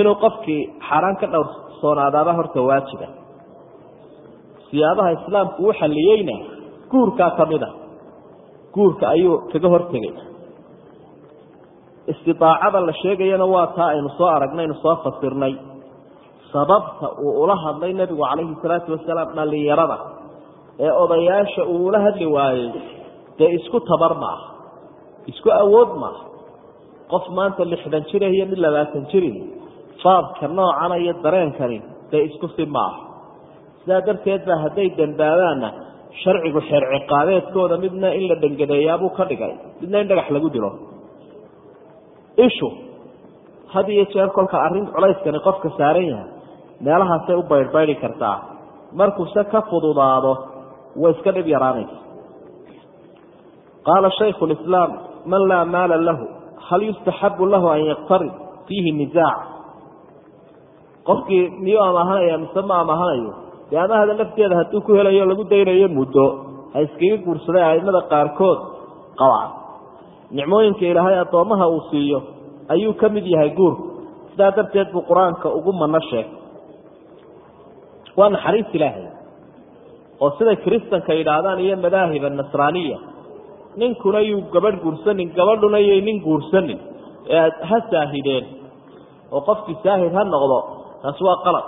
inuu qofkii xaaraan ka dhowrsoonaadaaba horta waajiba. Siyaabaha islaamku u xaliyeyna guurkaa ka mid a guurka ayuu kaga hortegay istidaacada la sheegayana waa taa aynu soo aragnay aynu soo fasirnay. Sababta uu ula hadlay nebigu calayhi salaatu wasalaam dhallinyarada ee odayaasha uu ula hadli waayey dee isku tabar maaha isku awood maaha qof maanta lixdan jira iyo mid labaatan jirin faabka noocana iyo dareenkani dee isku si maaha sidaa darteed ba hadday dambaabaanna sharcigu xeer ciqaabeedkooda midna in la dhangadeeyaabuu ka dhigay midna in dhagax lagu dilo ishu. Had iyo jeer kolka arrin culayskani qofka saaran yahay meelahaasay u baydhbaydi kartaa. Markuuse ka fududaado way iska dhib yaraanaysa. Qaala shaykhu lislaam man laa maala lahu hal yustaxabu lahu an yaktarid fiihi nisaac qofkii miyuu amaahanaya mise ma amaahanayo dee amahda lafteeda hadduu ku helayo lagu daynayo muddo ha iskaga guursaday aimada qaarkood qabaan nicmooyinka ilaahay addoommaha uu siiyo ayuu ka mid yahay guurku sidaa darteed buu qur'aanka ugu mano sheegay waa naxariis ilaahay oo siday kiristanka yidhaahdaan iyo madaahib anasraaniya ninkuna yuu gabadh guursanin gabadhuna yay nin guursanin. Ee ha saahideen oo qofkii saahid ha noqdo taasi waa qalad.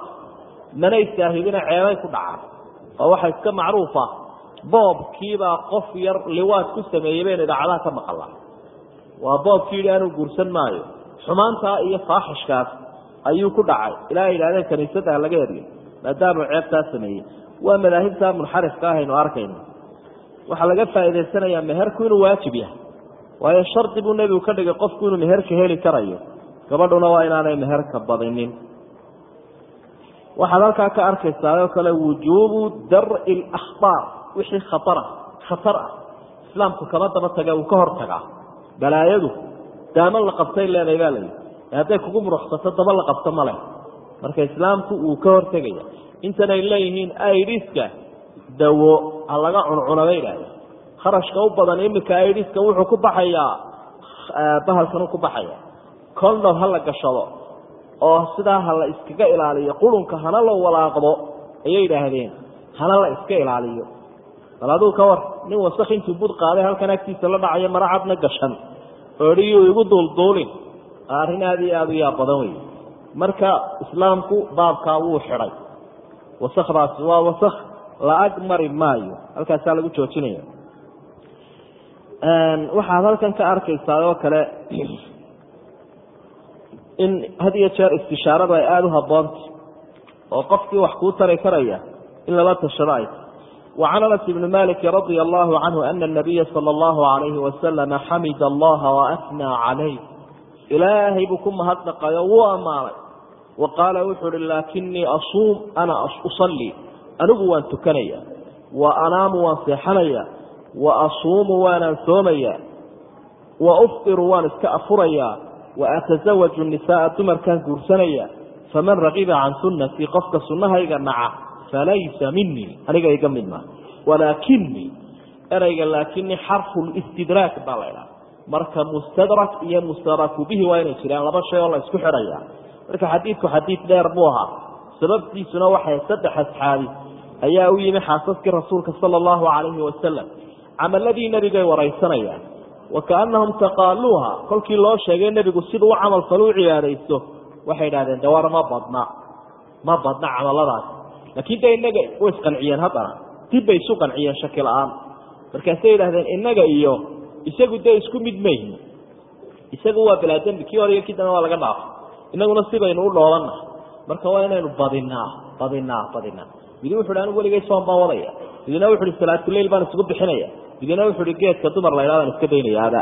Manay saahidina ceebay ku dhacaan oo waxa iska macruufa. Boobkiibaa qof yar liwaad ku sameeyey baynu idaacadaha ka maqalaa waa boobkii yidhi anuu guursan maayo. Xumaantaa iyo faaxishkaas ayuu ku dhacay. Ilaa yidhahdeen kaniisada laga eriyo maadaamuu ceebtaa sameeyey. Waa madaahibtaa munxarifka ahaynu arkayno. Waxaa laga faa'idaysanayaa meherku inuu waajib yahay. Waayo shardi buu nebigu ka dhigay qofku inuu meherka heli karayo. Gabadhuna waa inaanay meherka badinin. Waxaad halkaa ka arkaysaa oo kale wujuubu dar'i lakhbaar. Wixii khaara khatar ah. Islaamku kama daba taga uu ka hor tagaa balaayadu daamo la qabtay leedahay baa layihi hadday kugu muruxsato daba la qabto ma leh. Marka islaamku wuu ka hortegaya intanay leeyihiin aidiska dawo ha laga cuncuna bay idhahdeen kharashka u badan iminka aidiska wuxuu ku baxayaa bahalkanuu ku baxaya. Condom ha la gashado oo sidaa ha la iskaga ilaaliyo qurunka hana la walaaqdo ayay yidhaahdeen. Hana la iska ilaaliyo bal aduu ka war. Nin wasak intuu bud qaaday halkan agtiisa la dhacayo maracadna gashan. Oodhiyuu igu duulduulin. Arrin aada iyo aada u yaab badan wey marka islaamku baabkaa wuu xidhay. Wasakdaasi waa wasak la ag mari maayo. Halkaasaa lagu joojinaya. Waxaad halkan ka arkaysaa oo kale in had iyo jeer istishaaradu ay aada u habboonta oo qofkii wax kuu tari karaya in lala tashado ay وعن أنس بن مالك رضي الله عنه أن النبي صلى الله عليه وسلم حمد الله وأثنى عليه إلهي بكم هدق يوى مالك وقال وحر لكني أصوم أنا أصلي أنبو أن تكنيا وأنام وانصحنيا وأصوم وانا ثوميا وأفطر وانا اسكأفريا وأتزوج النساء تمر كان كرسنيا فمن رغب عن سنتي قفك سنها يقنعه فليس مني أنا walaakini ereyga laakini xarfu istidraak baa la idhaha marka mustadrak iyo mustadraku bihi waa inay jiraan laba shay oo la isku xidhaya. Marka xadiidku xadiid dheer buu ahaa. Sababtiisuna waxay saddex asxaabi. Ayaa u yimi xaasaskii rasuulka sala allahu calayhi wasalam camaladii nebigay waraysanayaan. Wa kaanahum taqaaluuha kolkii loo sheegay nebigu siduu u camal falu u cibaadaysto waxay idhahdeen dawar ma badna ma badna camaladaasi laakiin dee inaga way isqanciyeen haddana dib bay isu qanciyeen shaki la'aan. Markaasay yidhahdeen innaga iyo isagu dee isku mid mayhi isagu waa bilaa dembi kii hore iyo kii dambe waa laga dhaafay inaguna sibaynu u dhoolana marka waa inaynu badinaa badinaa badinaa. Midi wuxu hi anigu weligay soon wadaya midina wuxu uhi salaatuleyl baan isugu bixinaya midina wuxu uhi geedka dumar la ydhaa baan iska daynayaaba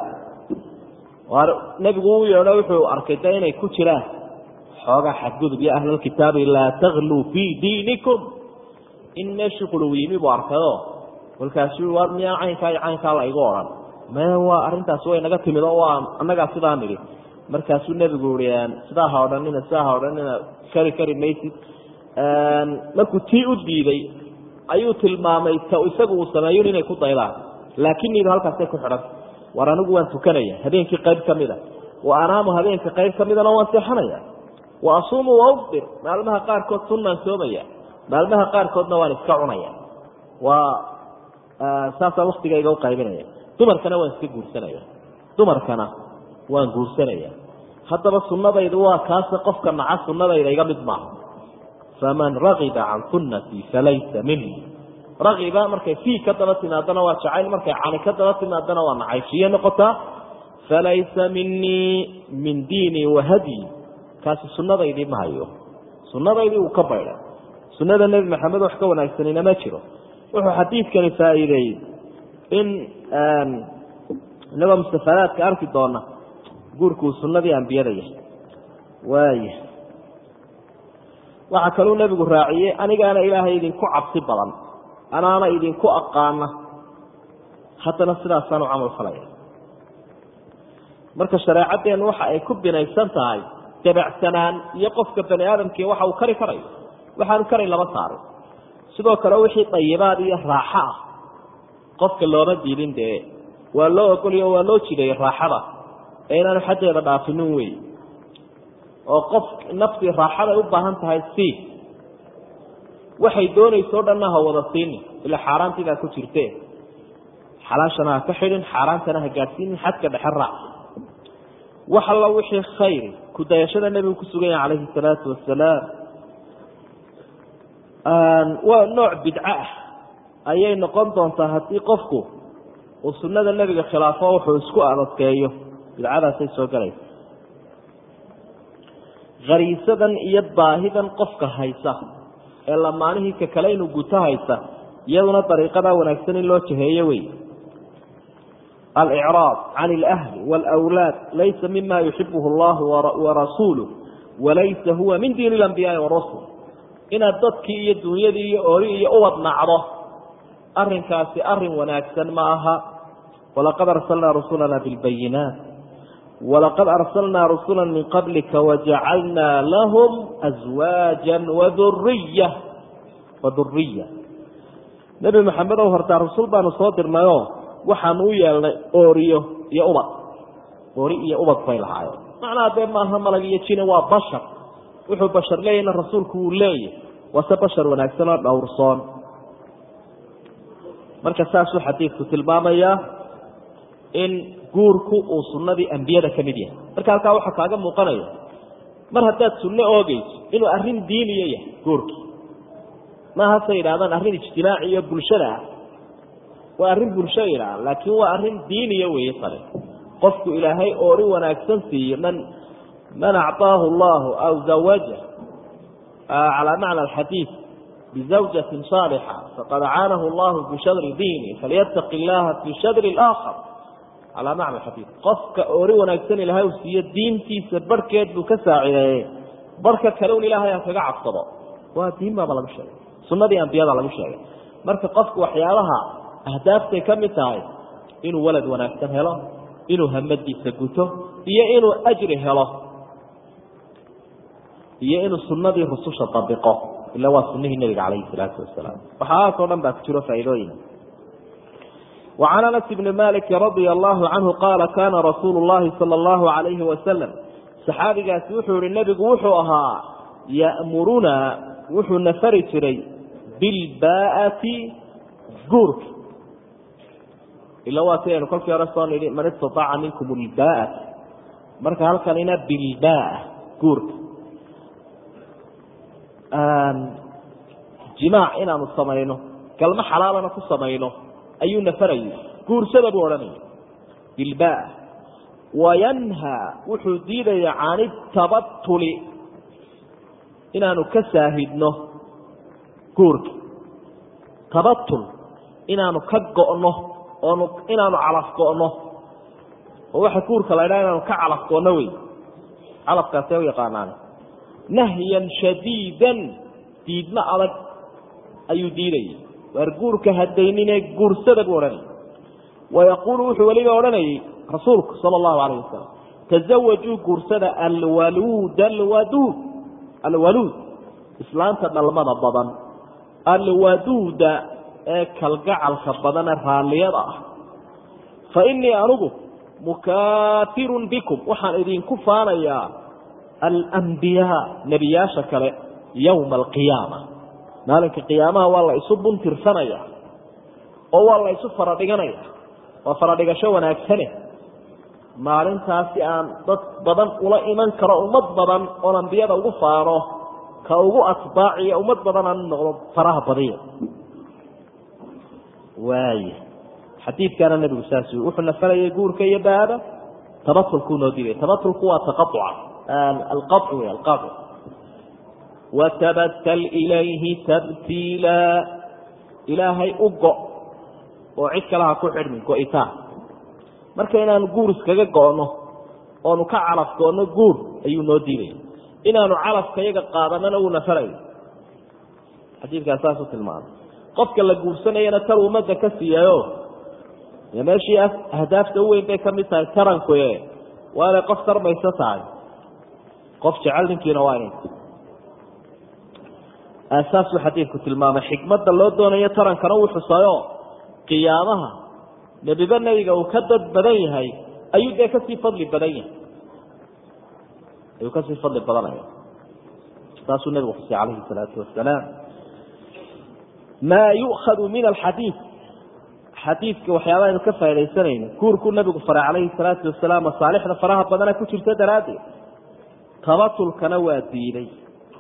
nebigu u yeedho wuxuu arkay de inay ku jiraan xoogaa xadgudub ya ahlalkitaabi laa tagluu fii diinikum in meeshii quluw yimi buu arkayo kolkaasuu war miyaa caynkaa iyo caynkaa la igu odhan me waa arrintaasi way naga timid oo waa annagaa sidaa nidhi. Markaasuu nebigu i sidaa ha odhanina sidaa ha odhanina kari kari maysid markuu tii u diiday ayuu tilmaamay ta isagu uu sameeyun inay ku daydaan laakiin nidu halkaasay ku xidhan. War anigu waan tukanaya habeenkii qayb ka mida wa anaamu habeenka qayb ka midana waan seexanaya. Wa asuumu waufdir maalmaha qaarkood sunnaan soomaya maalmaha qaarkoodna waan iska cunaya waa saasaan waktigayga u qaybinaya. Dumarkana waan iska guursanaya. Dumarkana waan guursanaya. Haddaba sunnadaydu waa kaase qofka naca sunnadayda iga mid maaha. Faman ragiba can sunnatii falaysa minii ragiba markay fii ka daba timaadana waa jacayl markay cani ka daba timaadana waa nacayshiye noqotaa falaysa minii min diinii wahadyi kaasi sunnadaydii ma hayo. Sunnadaydii uu ka baydhay sunnada nebi maxamed wax ka wanaagsanina ma jiro. Wuxuu xadiidkani faa'iideeyey in inagoo mustafaadaadka arki doona guurku uu sunnadii ambiyada yahay. Waaya waxaa kaluu nebigu raaciyey anigaana ilaahay idinku cabsi badan anaana idinku aqaana haddana sidaasaan u camal falaya. Marka shareecadeennu waxa ay ku binaysan tahay dabacsanaan iyo qofka bani aadamkii waxa uu kari karayo waxaanu karay lama saarin sidoo kale wixii dayibaad iyo raaxo ah qofka looma diidin dee. Waa loo ogolyo waa loo jideeyey raaxada. Ee inaanu dhaafinin wey oo qof naftii raaxaday u baahan tahay si waxay doonayso o dhanna ha wada siinin ila xaaraantii baa ku jirte. Xalaashana ha ka xidhin xaaraantana ha gaadhsiinin xadka dhexe raac wax wixii khayri kudayashada nebigu ku sugan yahay calayhi salaatu wasalaam waa nooc bidco ah. Ayay noqon doontaa haddii qofku uu sunnada nebiga khilaafo wuxuu isku adadkeeyo. Bidcadaasay soo galaysa. Khariisadan iyo baahidan qofka haysa ee lamaanihii ka kale inuu guto haysa iyaduna dariiqadaa wanaagsan in loo jaheeyo wey. Alicraab can alahli waalwlaad laysa mima yuxibuhu allahu warasuuluh walaysa huwa min diini lambiyaai warasul inaad dadkii iyo dunyadii iyo ori iyo ubad nacdo arinkaasi arrin wanaagsan ma aha. Walaqad arsalnaa rusulana bilbayinaat. Walaqad arsalnaa rusula min qablika wajacalnaa lahum aswaaja waduriya waduriya nebi maxamedow hortaa rasul baanu soo dirnayoo waxaanu u yeelnay ooriyo iyo ubad. Oori iyo ubad bay lahaayeen macnaha dee maaha malag iyo jine waa bashar wuxuu bashar leeyahna rasuulku wuu leeyahy waase bashar wanaagsan oo dhowrsoon. Marka saasuu xadiidku tilmaamayaa in guurku uu sunnadii ambiyada ka mid yahay. Marka halkaa waxaa kaaga muuqanaya mar haddaad sunno oogeyso inuu arrin diiniya yahay guurki maahase yidhahdaan arrin ijtimaaci iyo bulshada ah? Waa arrin bulsho yidhaha laakiin waa arrin diiniya weeye tani qofku ilaahay oori wanaagsan siiye man man acطaahu allahu aw zawaja calaa macna alxadiid bizawjatin saalixa faqad caanahu allahu bishadri diini falyataqi illaha fi shadri اlaakhar calaa macna alxadiid qofka oori wanaagsan ilaahay uu siiyo diintiisa barhkeed buu ka saacideeyey barhka kale un ilaahay ha kaga cabsado. Waa diin baaba lagu sheegay. Sunnadii ambiyada lagu sheegay. Marka qofku waxyaabaha ahdaaftaay ka mid tahay inuu walad wanaagsan helo inuu hamadiisa guto iyo inuu ajri helo iyo inuu sunadii rususha dabiqo ila waa sunihii nebiga calayhi salaatu wasalaam waxaasoo dhan baa ku jiro faa'iidooyin وعن أنس بن مالك رضي الله عنه قال كان رsuuل اللhi صلى الله عليه وسلم صxaabigaasi wuxuu hi نبgu wuxuu ahaa يأmuruna wuxuu nafri jiray بالbاءةi guurka ila waa si aynu kolkii hore soo nihi man istaطaaca minkum اlbاءة marka halkanina bilbاء guurka jimaac inaanu samayno galmo xalaalana ku samayno ayuu nafarayay guursada buu odhanaya bilba wayanhaa wuxuu diidaya can itabatuli inaanu ka saahidno guurka. Tabatul inaanu ka go'no oonu inaanu calaf go'no. Waxa guurka la ydhaha inaanu ka calaf go'no wey calafkaasee u yaqaanaan nahyan shadiidan diidmo adag ayuu diidayay waar guurka hadaynine guursada buu odhanayay wayaquulu wuxuu weliba odhanayay rasuulku sala allahu calayh wasalam tasawajuu guursada alwaluud alwaduud alwaluud islaanta dhalmada badan alwaduuda ee kalgacalka badane raalliyada ah fa innii anugu mukaafirun bikum waxaan idinku faanayaa alambiyaa nebiyaasha kale yowma alqiyaama maalinka qiyaamaha waa la isu buntirsanaya oo waa la isu faradhiganaya waa faradhigasho wanaagsane maalintaasi aan dad badan ula iman karo ummad badan oon ambiyada ugu faano ka ugu atbaaciyo ummad badan aan noqdo faraha badiya waay xadiidkaana nabigu saas wuxuu nafalayay guurka iyo baada tabatulkuu noo diiday tabatulku waa taqaca alqacu wey alqacu watabatal ilayhi tabtiila ilaahay u go oo cid kale ha ku xidhmin go-itaan marka inaanu guur iskaga go'no oonu ka calaf go'no guur ayuu noo diidaya inaanu calafka yaga qaadanana wuu nafarayo xadiidkaas saasuu tilmaamay qofka la guursanayana tar ummadda ka siiyayo meeshii ahdaafta u weyn bay ka mid tahay taranku waa qof tarmayso tahay qof jecel ninkiina waa inay saasuu xadiidku tilmaamay xikmadda loo doonayo tarankana uu xusayo qiyaamaha nebiba nebiga uu ka dad badan yahay ayuu dee ka sii fadli badan yahay. Ayuu ka sii fadli badanaya saasuu nebigu xusay calayhi salaatu wasalaam maa yu'khadu min alxadiid. Xadiidka waxyaaba aynu ka faa'idaysanayno guurkuu nabigu faray calayhi salaatu wasalaam masaalixda faraha badana ku jirta daraaddeed tabatulkana waa diiday.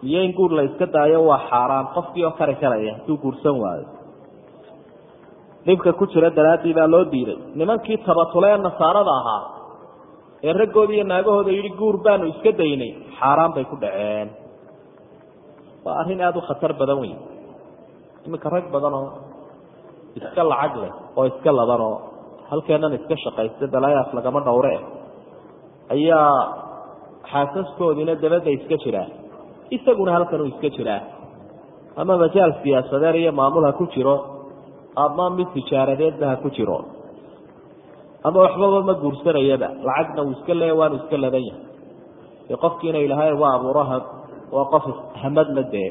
Iyo in guur la yska daayo waa xaaraan qofkii oo kari karaya hadduu guursan waayo. Dhibka ku jira daraaddii baa loo diiday. Nimankii tabatule ee nasaarada ahaa ee raggooda iyo naagahooda yidhi guur baanu iska daynay. Xaaraan bay ku dhaceen. Waa arrin aada u khatar badan wey iminka rag badan oo iska lacag leh oo iska ladanoo halkeennan iska shaqaysta balaayaas lagama dhowre. Ayaa xaasaskoodiina dabadda iska jiraa isaguna halkan uu iska jiraa ama majaal siyaasadeed iyo maamul ha ku jiro ama mid tijaaradeedba ha ku jiro. Ama waxbaba ma guursanayaba lacagna uu iska leeya waanu iska ladan yahay. Dee qofkiina ilaahay waa abuuraha waa qof hamadna dee.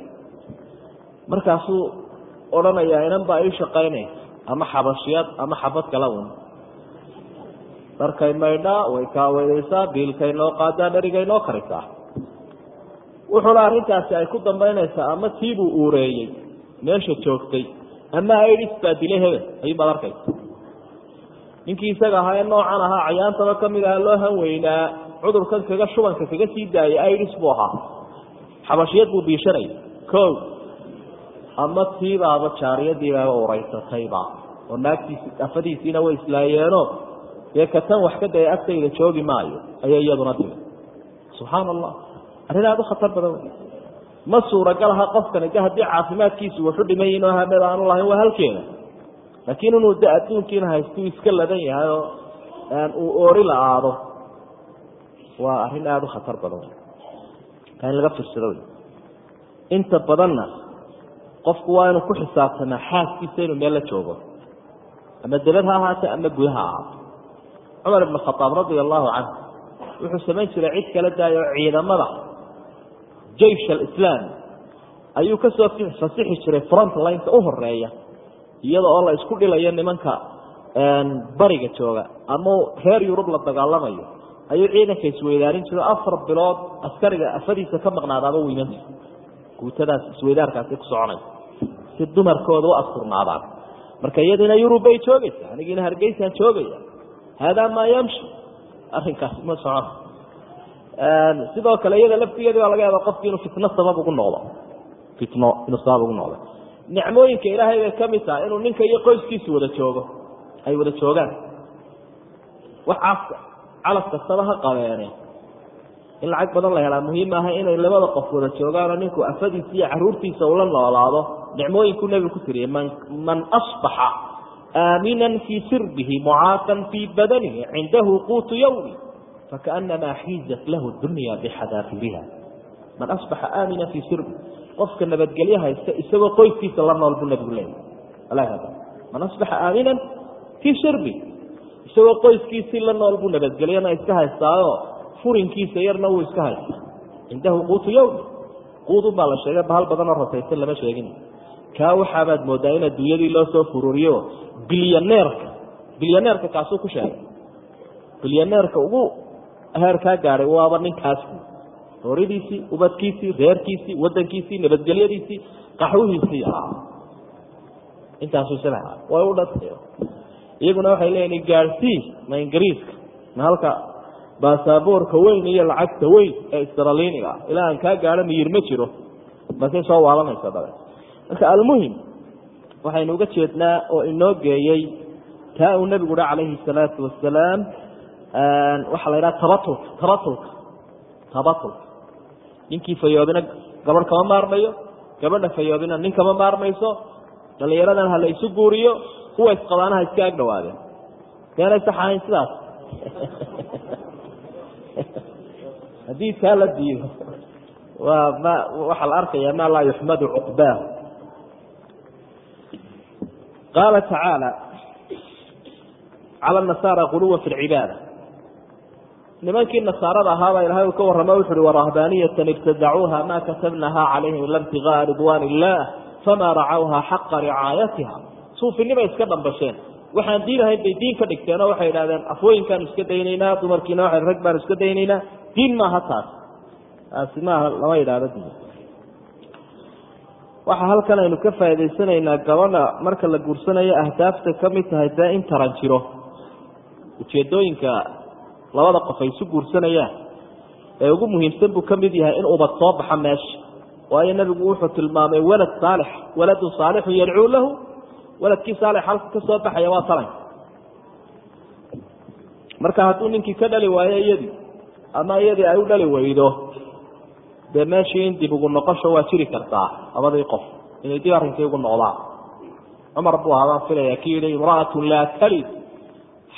Markaasuu odhanayaa inan baa ii shaqaynaysa ama xabashiyad ama xabad kala un dharkay maydhaa way kaaweydaysaa biilkay noo qaadaa dharigay noo karisaa wuxuuna arrintaasi ay ku dambaynaysaa ama tiibuu uureeyey? Meesha joogtay. Ama idis baa dile hebel ayuubaad arkaysa ninkii isaga ahaa ee noocan ahaa cayaantaba ka mid aha loo han weynaa cudurkan kaga shubanka kaga sii daayay idis buu ahaa. Xabashiyad buu biishanay. O ama tiibaaba jaariyadiibaaba uraysatayba oo naagtiisi afadiisiina way islaayeeno dee katan wax ka daya agtayda joogi maayo ayay iyaduna timi subxaana allah arrin aada u khatar badan. Wey ma suuragal aha qofkani de haddii caafimaadkiisu waxu dhiman yihiin oo hameed aanu lahayn waa halkeeda laakiin inuu de adduunkiina haystuu iska ladan yahay oo uu oori la aado waa arrin aada u khatar badan. Kaa in laga firsado wey inta badanna qofku waa inuu ku xisaabtamaa xaaskiisa inuu meel la joogo. Ama debad ha ahaato ama guda ha ahaato cumar ibn khaaab radia allahu canhu wuxuu samayn jiray cid kala daayo ciidamada jaysh alislaam ayuu ka soo fasixi jiray front lineka u horreeya iyada oo la isku dhilayo nimanka bariga jooga ama reer yurub la dagaalamayo. Ayuu ciidanka isweydaarin jiro afar bilood askariga afadiisa ka maqnaadaaba weymanta guutadaas isweydaarkaasi ku soconay. Si dumarkooda u asturnaadaan. Marka iyadiina yurub bay joogaysa anigiina hargeysaan joogaya haadaa maa yamshi arrinkaasi ma socon sidoo kale iyada laftigeedi baa laga yaaba qofki inuu fitno sabab ugu noqdo fitno inuu sabab ugu noqdo nicmooyinka ilaahay bay ka mid tahay inuu ninka iyo qoyskiisu wada joogo ay wada joogaan wax cafka calaf kastaba ha qabeene in lacag badan la helaa muhiim maaha inay labada qof wada joogaanoo ninku afadiisa iyo caruurtiisa ula noolaado nicmooyinkuu nebigu ku tiriyay man man asbaxa aaminan fii sirbihi mucaafan fii badanihi cindahu quutu yawmi fakaanamaa xiizat lahu dunya bixadaafiriha man asbaxa aamina fii sirbi qofka nabadgelyo haysta isagoo qoyskiisa la nool buu nebigu leeyay man asbaxa aaminan fii sirbi isagoo qoyskiisii la nool buu nabadgelyona iska haystaayo furinkiisa yarna wuu iska haystaa cindahu quutu yawmi quudun baa la sheegay bahal badanoo rasaysan lama sheegin kaa waxaabaad moodaa in adduunyadii loo soo fururiyo bilyaneerka bilyaneerka kaasuu ku sheegay. Bilyaneerka ugu heerkaa gaadhay waaba ninkaas hooridiisii ubadkiisii reerkiisii wadankiisii nabadgelyadiisii qaxwihiisii intaasuu isla way u dhantay iyaguna waxay leeyihiin gaadsii ma ingiriiska ma halka baasaboorka weyn iyo lacagta weyn ee israliiniga ah. Ilaa aan kaa gaadho miyir ma jiro. Markay soo waalanaysa dabe marka almuhim waxaynu uga jeednaa oo inoo geeyey taa uu nebigu uha calayhi salaatu wasalaam waxaa la yidhaha tabatulka tabatulka tabatulka ninkii fayoobina gabadh kama maarmayo gabadha fayoobina nin kama maarmayso dhalinyaradan ha la isu guuriyo kuwa isqabaanaha iska ag dhawaadeen meenay sax ahayn sidaas. Haddii taa la diido waa ma waxaa la arkaya ma laa yuxmadu cuqbaahu qaala tacaala cala nasaara quluwa fi lcibaada nimankii nasaarada ahaabaa ilahay uu ka warrama wuxu uhi warahbaaniyatan ibtadacuuha ma katabnaha calayhim ila ibtigaaa ridwaan illah fama racawha xaqa ricaayatiha suufinimay iska dhambasheen waxaan diinahayn bay diin ka dhigteenoo waxay idhahdeen afwooyinkaanu iska daynaynaa dumarkiina waa rag baanu iska daynaynaa diin maaha taas taasi maaha lama yidhahdo diin waxaa halkan aynu ka faa'idaysanaynaa gabadha marka la guursanayo ahdaafta ka mid tahay dee in taran jiro ujeedooyinka labada qof ay isu guursanayaan ee ugu muhiimsan buu ka mid yahay in ubad soo baxa meesha. Waayo nebigu wuxuu tilmaamay walad saalix waladun saalixun yadcuu lahu waladkii saalix halka ka soo baxaya waa taranka marka hadduu ninkii ka dhali waayo iyadii ama iyadii ay u dhali weydo dee meeshii in dib ugu noqosho waa jiri kartaa labadii qof. Inay dib arrinkii ugu noqdaan. Cumar buu ahaa baan filaya ki yihi imra'atun laa talid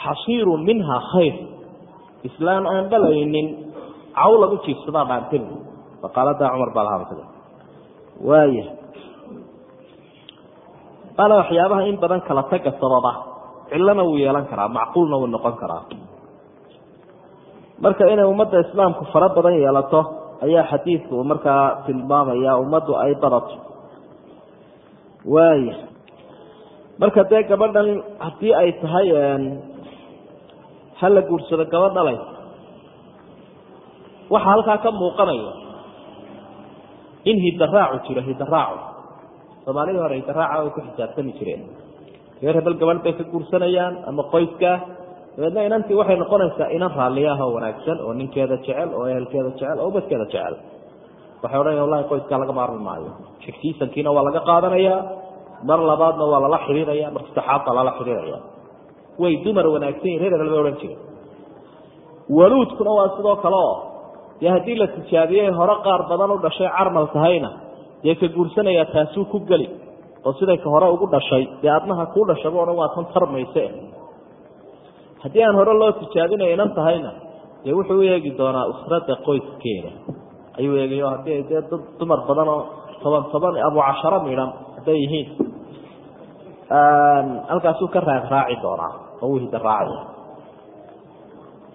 xasiirun minha khayr. Islaan aan dhalaynin caw lagu jiifsadaa dhaantani faqaaladaa cumar baa lahaa waaya qaala waxyaabaha in badan kala taga sababa cillona wuu yeelan karaa macquulna wuu noqon karaa. Marka inay ummadda islaamku fara badan yeelato ayaa xadiidku markaa tilmaamaya ummaddu ay badato waaya marka dee gabadhan haddii ay tahay ha la guursado gabadh dhalay waxaa halkaa ka muuqanaya in hidaraacu jiro hidaraacu. Soomaalidii hore hidaraaca way ku xisaabtami jireen. Reer hebel gabadh bay ka guursanayaan ama qoyska dabeedna inantii waxay noqonaysaa inan raalliyaah oo wanaagsan oo ninkeeda jecel oo ehelkeeda jecel oo ubadkeeda jecel. Waxay odhanaya wallahi qoyskaa laga maarmi maayo. Jigsiisankiina waa laga qaadanayaa mar labaadna waa lala xidhiiraya mar saddexaad baa lala xidhiiraya way dumar wanaagsan yihiin reer bay odhan jireen waluudkuna waa sidoo kale oo dee haddii la tijaabiyey hore qaar badan u dhashay carmal tahayna dee ka guursanayaa taasuu ku geli oo siday ka hore ugu dhashay dee adnaha kuu dhashaba odhan waa tan tarmayse haddii aan hore loo tijaabinay inan tahayna dee wuxuu u eegi doonaa usradda qoyskeeda. Ayuu eegayo haddii ay dee dad dumar badan oo toban toban abu casharo midhan hadday yihiin. Halkaasuu ka raag raaci doonaa oo uu hida raacaya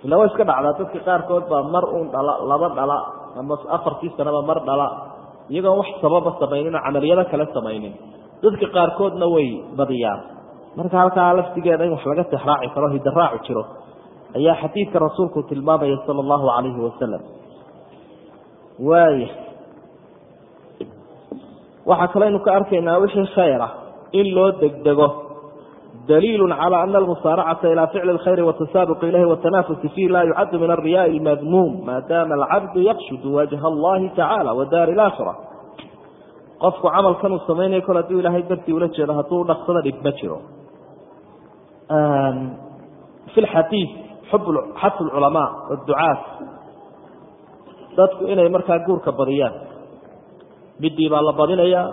ila way iska dhacdaa dadka qaarkood baa mar uun dhala laba dhala ama afartii sanaba mar dhala iyagoon wax sababa samaynin oo camaliyado kale samaynin. Dadka qaarkoodna way badiyaan marka halkaa laftigeeda in wax laga tixraaci karo hidaraacu jiro ayaa xadiidka rasuulku tilmaamaya sala allahu calayhi wasalam waaya waxaa kaleynu ka arkaynaa wixii khayr ah in loo degdego daliilu calى ana almusaaracata ilى ficli اlkhayri watasaabuq ilayhi watanaafusi fiih la yucadu min alriyaءi اlmadmuum maadaama alcabdu yaqshudu wajha allahi tacala wadaari اlaakhira qofku camalkan uu samaynayo kol hadduu ilaahay dartii ula jeedo hadduu dhaqsada dhib ma jiro fi lxadiid xafu lculamaa waducaat dadku inay markaa guurka badiyaan. Midii baa la badinayaa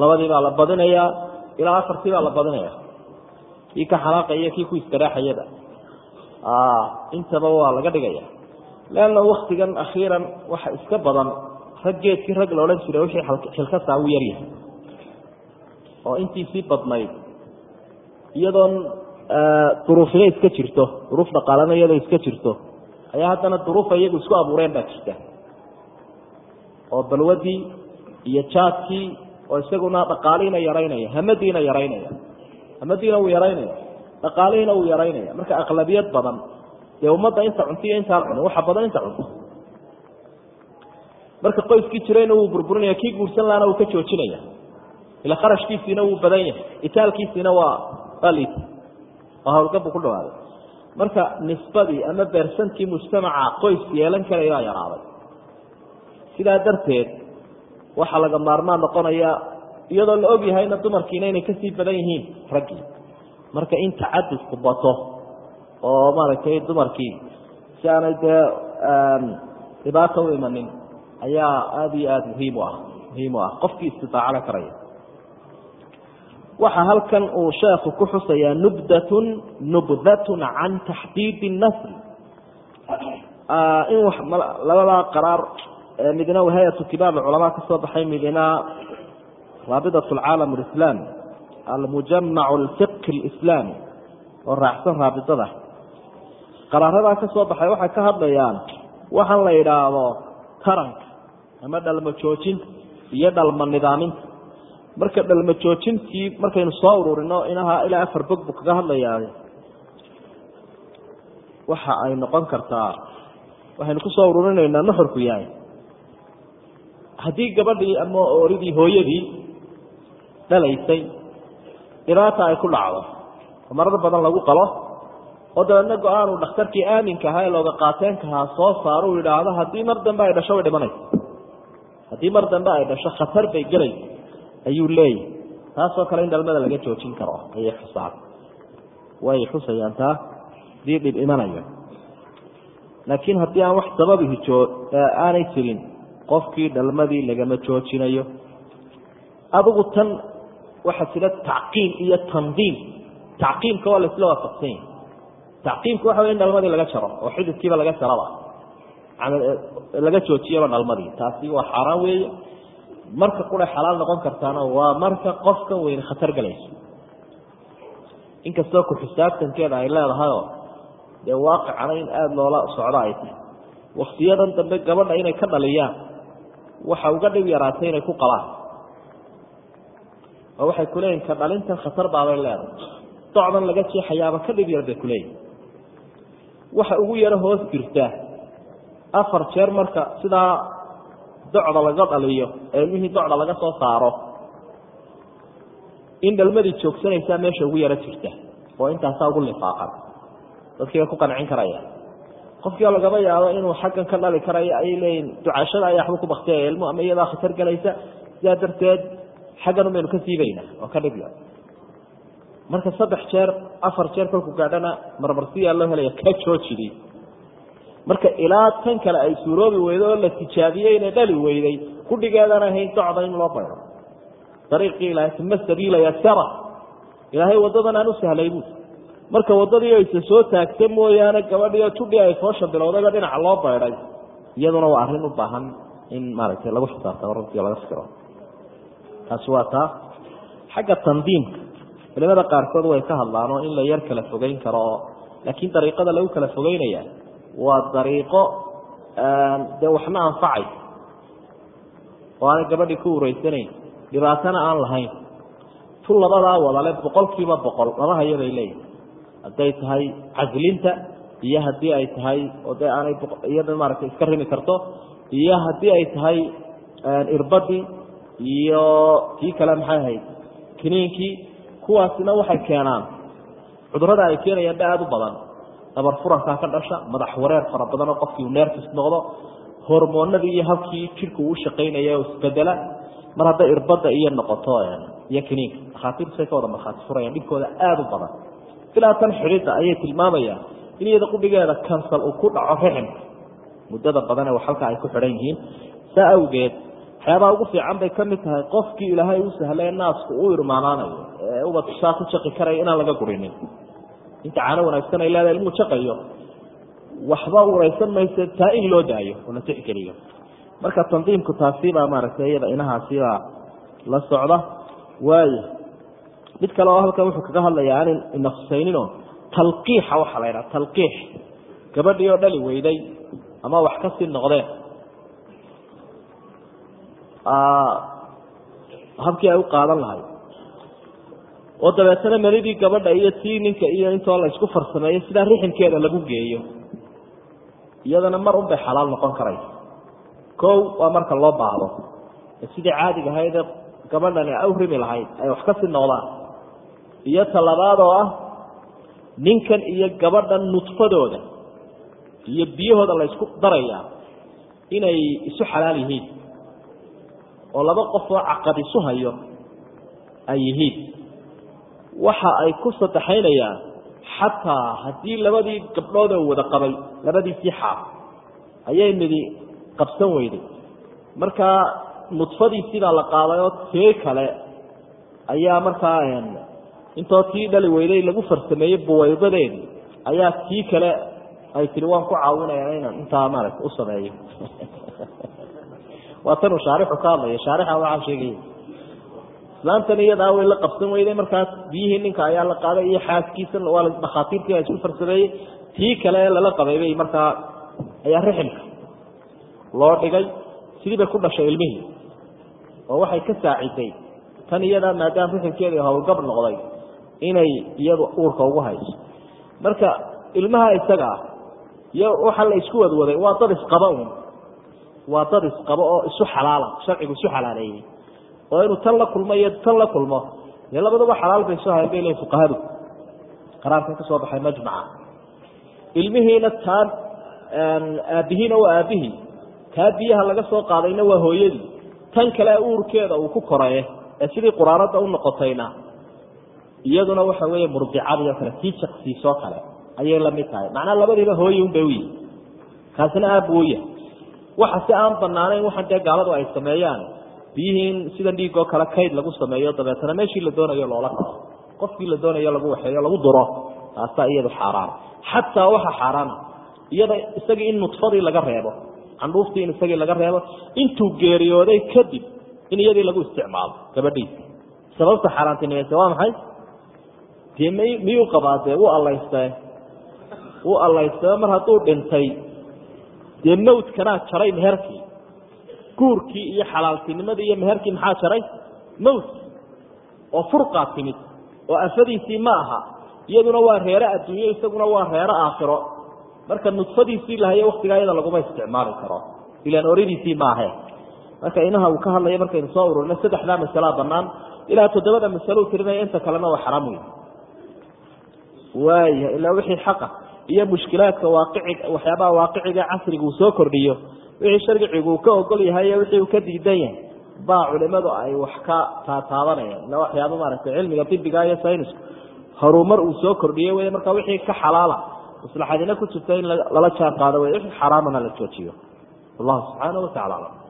labadii baa la badinayaa ilaa afartii baa la badinaya. Kii ka xanaaqaya kii ku istiraaxayada. Intaba waa laga dhigaya. Leanna waktigan akhiiran waxa iska badan rag geedkii rag la odhan jiray wixii xilkasaa u yaryahay oo intiisii badnayd. Iyadoon duruufina iska jirto duruuf dhaqaalana iyadoo iska jirto. Ayaa haddana duruufa iyagu isku abuureen baa jirta. Oo balwadii iyo jaadkii oo isaguna dhaqaalihiina yaraynaya hamadiina yaraynaya hamadiina wuu yaraynaya dhaqaalihiina wuu yaraynaya. Marka aqlabiyad badan dee ummadda inta cunto iyo intaan cunin waxa badan inta cunto. Marka qoyskii jirayna wuu burburinaya kii guursan lahana wuu ka joojinaya. Ila kharashkiisiina wuu badan yahay itaalkiisiina waa alit oo hawlgabu ku dhawaaday marka nisbadii ama beersankii mujtamaca qoys yeelan karaya baa yaraaday sidaa darteed waxaa laga maarmaan noqonaya iyadoo la og yahayna dumarkiina inay ka sii badan yihiin raggii marka in tacadudku bato oo maaragtay dumarkii si aanay dee dhibaata u imanin ayaa aada iyo aada muhiim u ah muhiim u ah. Qofkii istidaacada karaya waxaa halkan uu sheekhu ku xusayaa nubdatun nubdatun can taxdiidi nasl in labadaa qaraar midna hayatu kibaar culamaa ka baxay midna raabidat alcaalam alislaami almujamac alfiqhi alislaami oo raacsan raabidada qaraaradaa ka baxay waxay ka hadlayaan waxaan la yidhaahdo taranka ama dhalmo joojinta iyo dhalmo nidaaminta marka dhalmo joojintii markaynu soo ururino inaha ilaa afar bog buu kaga hadlayaa. Waxa ay noqon kartaa waxaynu ku soo ururinaynaa nuxurku yahay. Haddii gabadhii ama oridii hooyadii dhalaysay dhibaata ay ku dhacdo oo marar badan lagu qalo oo dabeedna go'aan uu dhakhtarkii aaminka ahaa ee looga qaateenkahaa soo saaro uu yidhaahdo haddii mar dambe ay dhasho way dhimanaysa haddii mar dambe ay dhasho khatar bay gelaysa ayuu leeyahy taasoo kale in dhalmada laga joojin karo ayay xusaan way xusayaan taa haddii dhib imanayo. Laakiin haddii aan wax sababihi joo aanay jirin qofkii dhalmadii lagama joojinayo. Adigu tan waxaa jira tacqiim iyo tandiim tacqiimka waa laisla waafaqsan yahi tacqiimka waxa wey in dhalmadii laga jaro oo xididkiiba laga jaraba. Laga joojiyaba dhalmadii. Taasi waa xaaraan weeye marka qura xalaal noqon kartaana waa marka qofkan weyne khatar galayso. Inkastoo ku xisaabtankeeda ay leedahayoo dee waaqicana in aada loola socdo ay tahay. Waktiyadan dambe gabadha inay ka dhaliyaan waxa uga dhib yaraatay inay ku qabaan oo waxay kuleeyihin ka dhalintan khatar baabay leedahay. Docdan laga jeexayaaba ka dhib yar bay kuleeyihin waxa ugu yaro hoos jirta afar jeer marka sidaa docda laga dhaliyo ee ilmihii docda laga soo saaro. In dhalmadii joogsanaysaa meesha ugu yaro jirta oo intaasaa ugu lifaaqan dadkiiba ku qancin karaya. Qofkii lagaba yaabo inuu xaggan ka dhali karayo ayay leeyihiin ducashada ayaa waxba ku baktiyaya ilmu ama iyadaa khatar gelaysa sidaa darteed xaggan umaynu ka siibaynaa oo ka dhibya marka saddex jeer afar jeer kolku gaadhana marmarsiyaa loo helaya ka joojidi marka ilaa tan kale ay suuroobi weydo oo la tijaabiyey inay dhali weyday kudhigeedan ahayn docda in loo baydo ariiqii ilahay uma sabiila yasara ilaahay wadadan aan u sahlay buui marka wadadii aysa soo taagta mooyaane gabadhiio judhi ay foosha bilowdayba dhinaca loo bayday iyaduna waa arrin u baahan in maaragtay lagu xisaabtamo runtii laga fikiro. Taasi waa taa xagga tandiimka. Culimada qaarkood way ka hadlaanoo in la yar kala fogeyn karo oo laakiin dariiqada lagu kala fogeynaya waa dariiqo dee waxna anfacay? Oo aanay gabadhii ku ureysanayn dhibaatana aan lahayn. Tu labadaa wadale boqol kiiba boqol laba haya bay leeyihiin hadday tahay caslinta iyo haddii ay tahay oo dee aanay iyada maaragtay iska rimi karto iyo haddii ay tahay irbadii iyo kii kale maxay ahayd kiniinkii kuwaasina waxay keenaan cudurrada ay keenayaan ba aada u badan dabar furankaa ka dhasha madax wareer fara badan oo qofkii uu neerfis noqdo hormoonadii iyo habkii jidhku uu shaqaynaya isbedela mar hadday irbadda iyo noqoto iyo kiniinka dhakhaatiirtusay ka wada markhaati furayaan dhibkooda aada u badan. Ilaa xidhidda ayay tilmaamayaan in iyada qudhigeeda kansal uu ku dhaco riximka muddada badane halka ay ku xidhan yihiin. Saa awgeed waxyaabaha ugu fiican bay ka mid tahay qofkii ilaahay u sahlay naasku u irmaanaanayo. Ee ubad saa jaqi karaya inaan laga gurinin inta caano wanaagsan ay leedahay ilmuu jaqayo waxba uraysan mayse taa in loo daayo oo la tixgeliyo marka tandiimku taasibaa maaragtay iyada inahaasibaa la socda waayo mid kale oo halkan wuxuu kaga hadlayaa aanin inafsayninoo talqiixa waxaa la ydhaha talqiix. Gabadhii oo dhali weyday ama wax ka sii noqdeen. Habkii ay u qaadan lahay oo dabeetana melidii gabadha iyo tii ninka iyo intoo la isku farsameeyo sidaa riximkeeda lagu geeyo. Iyadana mar un bay xalaal noqon karaysa kow waa marka loo baahdo. Sidii caadiga ahaydee gabadhani ay u rimi lahayd ay wax ka sii noqdaan. Iyo talabaad oo ah ninkan iyo gabadhan nudfadooda iyo biyahooda la ysku darayaa inay isu xalaal yihiin. Oo laba qof oo caqad isu hayo ay yihiin waxa ay ku sadexaynayaan xataa haddii labadii gabdhood oo wada qabay labadiisii xaab ayay midi qabsan weyday. Markaa nudfadiisii baa la qaaday oo tee kale ayaa markaa intoo tii dhali weyday lagu farsameeyey buwaydadeedii ayaa tii kale ay tihi waan ku caawinaya inaan intaa maaragta u sameeyo. Waa tanuu shaarixu ka hadlaya shaarixa waxaa sheegaya islaamtan iyadaa way la qabsan weyday markaas. Biyihii ninka ayaa la qaaday iyo xaaskiisa dhakhaatiirtii isku farsameeyey tii kale ee lala qabay bay markaa ayaa riximka loo dhigay. Sidii bay ku dhashay ilmihii. Oo waxay ka saaciday tan iyadaa maadaama riximkeedii howlgab noqday inay iyadu uurka ugu hayso. Marka ilmaha isaga ah iyo waxa la isku wadwaday waa dad isqaba un waa dad isqabo oo isu xalaala sharcigu isu xalaaleeyey oo inuu tan la kulmo iyo tan la kulmo dee labaduba xalaal bay soo hayan bay leeyiin fuqahadu. Qaraarkan ka baxay majmaca. Ilmihiina taan aabbihiina waa aabbihii taa biyaha laga soo qaadayna waa hooyadii. Tan kale uurkeeda uu ku koraye ee sidii quraanada u noqotayna iyaduna waxa weeye murdicadii oo kale tii jaqsiisoo kale ayay la mid tahay. Macnaa labadiiba hooye un bay u yihi kaasina aabbu u waxa si aan banaanayn waxaan dee gaaladu ay sameeyaan biyihii in sida dhiigoo kale kayd lagu sameeyo dabeetana meeshii la doonayo loola karo qofkii la doonayo lagu waxeeyo lagu duro taasaa iyadu xaaraan. Xataa waxa xaaraana iyada isagii in nudfadii laga reebo candhuuftii in isagii laga reebo intuu geeriyooday kadib in iyadii lagu isticmaalo gabadhiisi sababta xaaraantinimayse waa maxay? Dee m miyuu qabaa dee wuu allaystae wuu allaystae mar hadduu dhintay dee mawdkanaa jaray meherkii guurkii iyo xalaaltinimadii iyo meherkii maxaa jaray? Mawdki oo furqaa timid. Oo afadiisii ma aha. Iyaduna waa reere adduunyo isaguna waa reere aakhiro. Marka nudfadiisii lahayo waktigaa iyada laguma isticmaali karo. Ilaan oridiisii maahe marka inaha uu ka hadlaya markaynu soo ururina saddexdaa masalaa banaan ilaa toddobada masalo tirinaya inta kalena waa xaraam wey waaya ilaa wixii xaqa iyo mushkilaadka waaqici waxyaabaha waaqiciga casriga uu soo kordhiyo wixii sharcigu uu ka ogol yahay iyo wixii uu ka diidan yahay. Baa culimadu ay wax ka taataabanayaan. Ila waxyaaba maaragtay cilmiga dibiga iyo saynisku horumar uu soo kordhiyey wey marka wixii ka xalaala maslaxadina ku jirta in lala jaan qaado wey wixii xaraamana la joojiyo. Wallahu subxaana wa aclam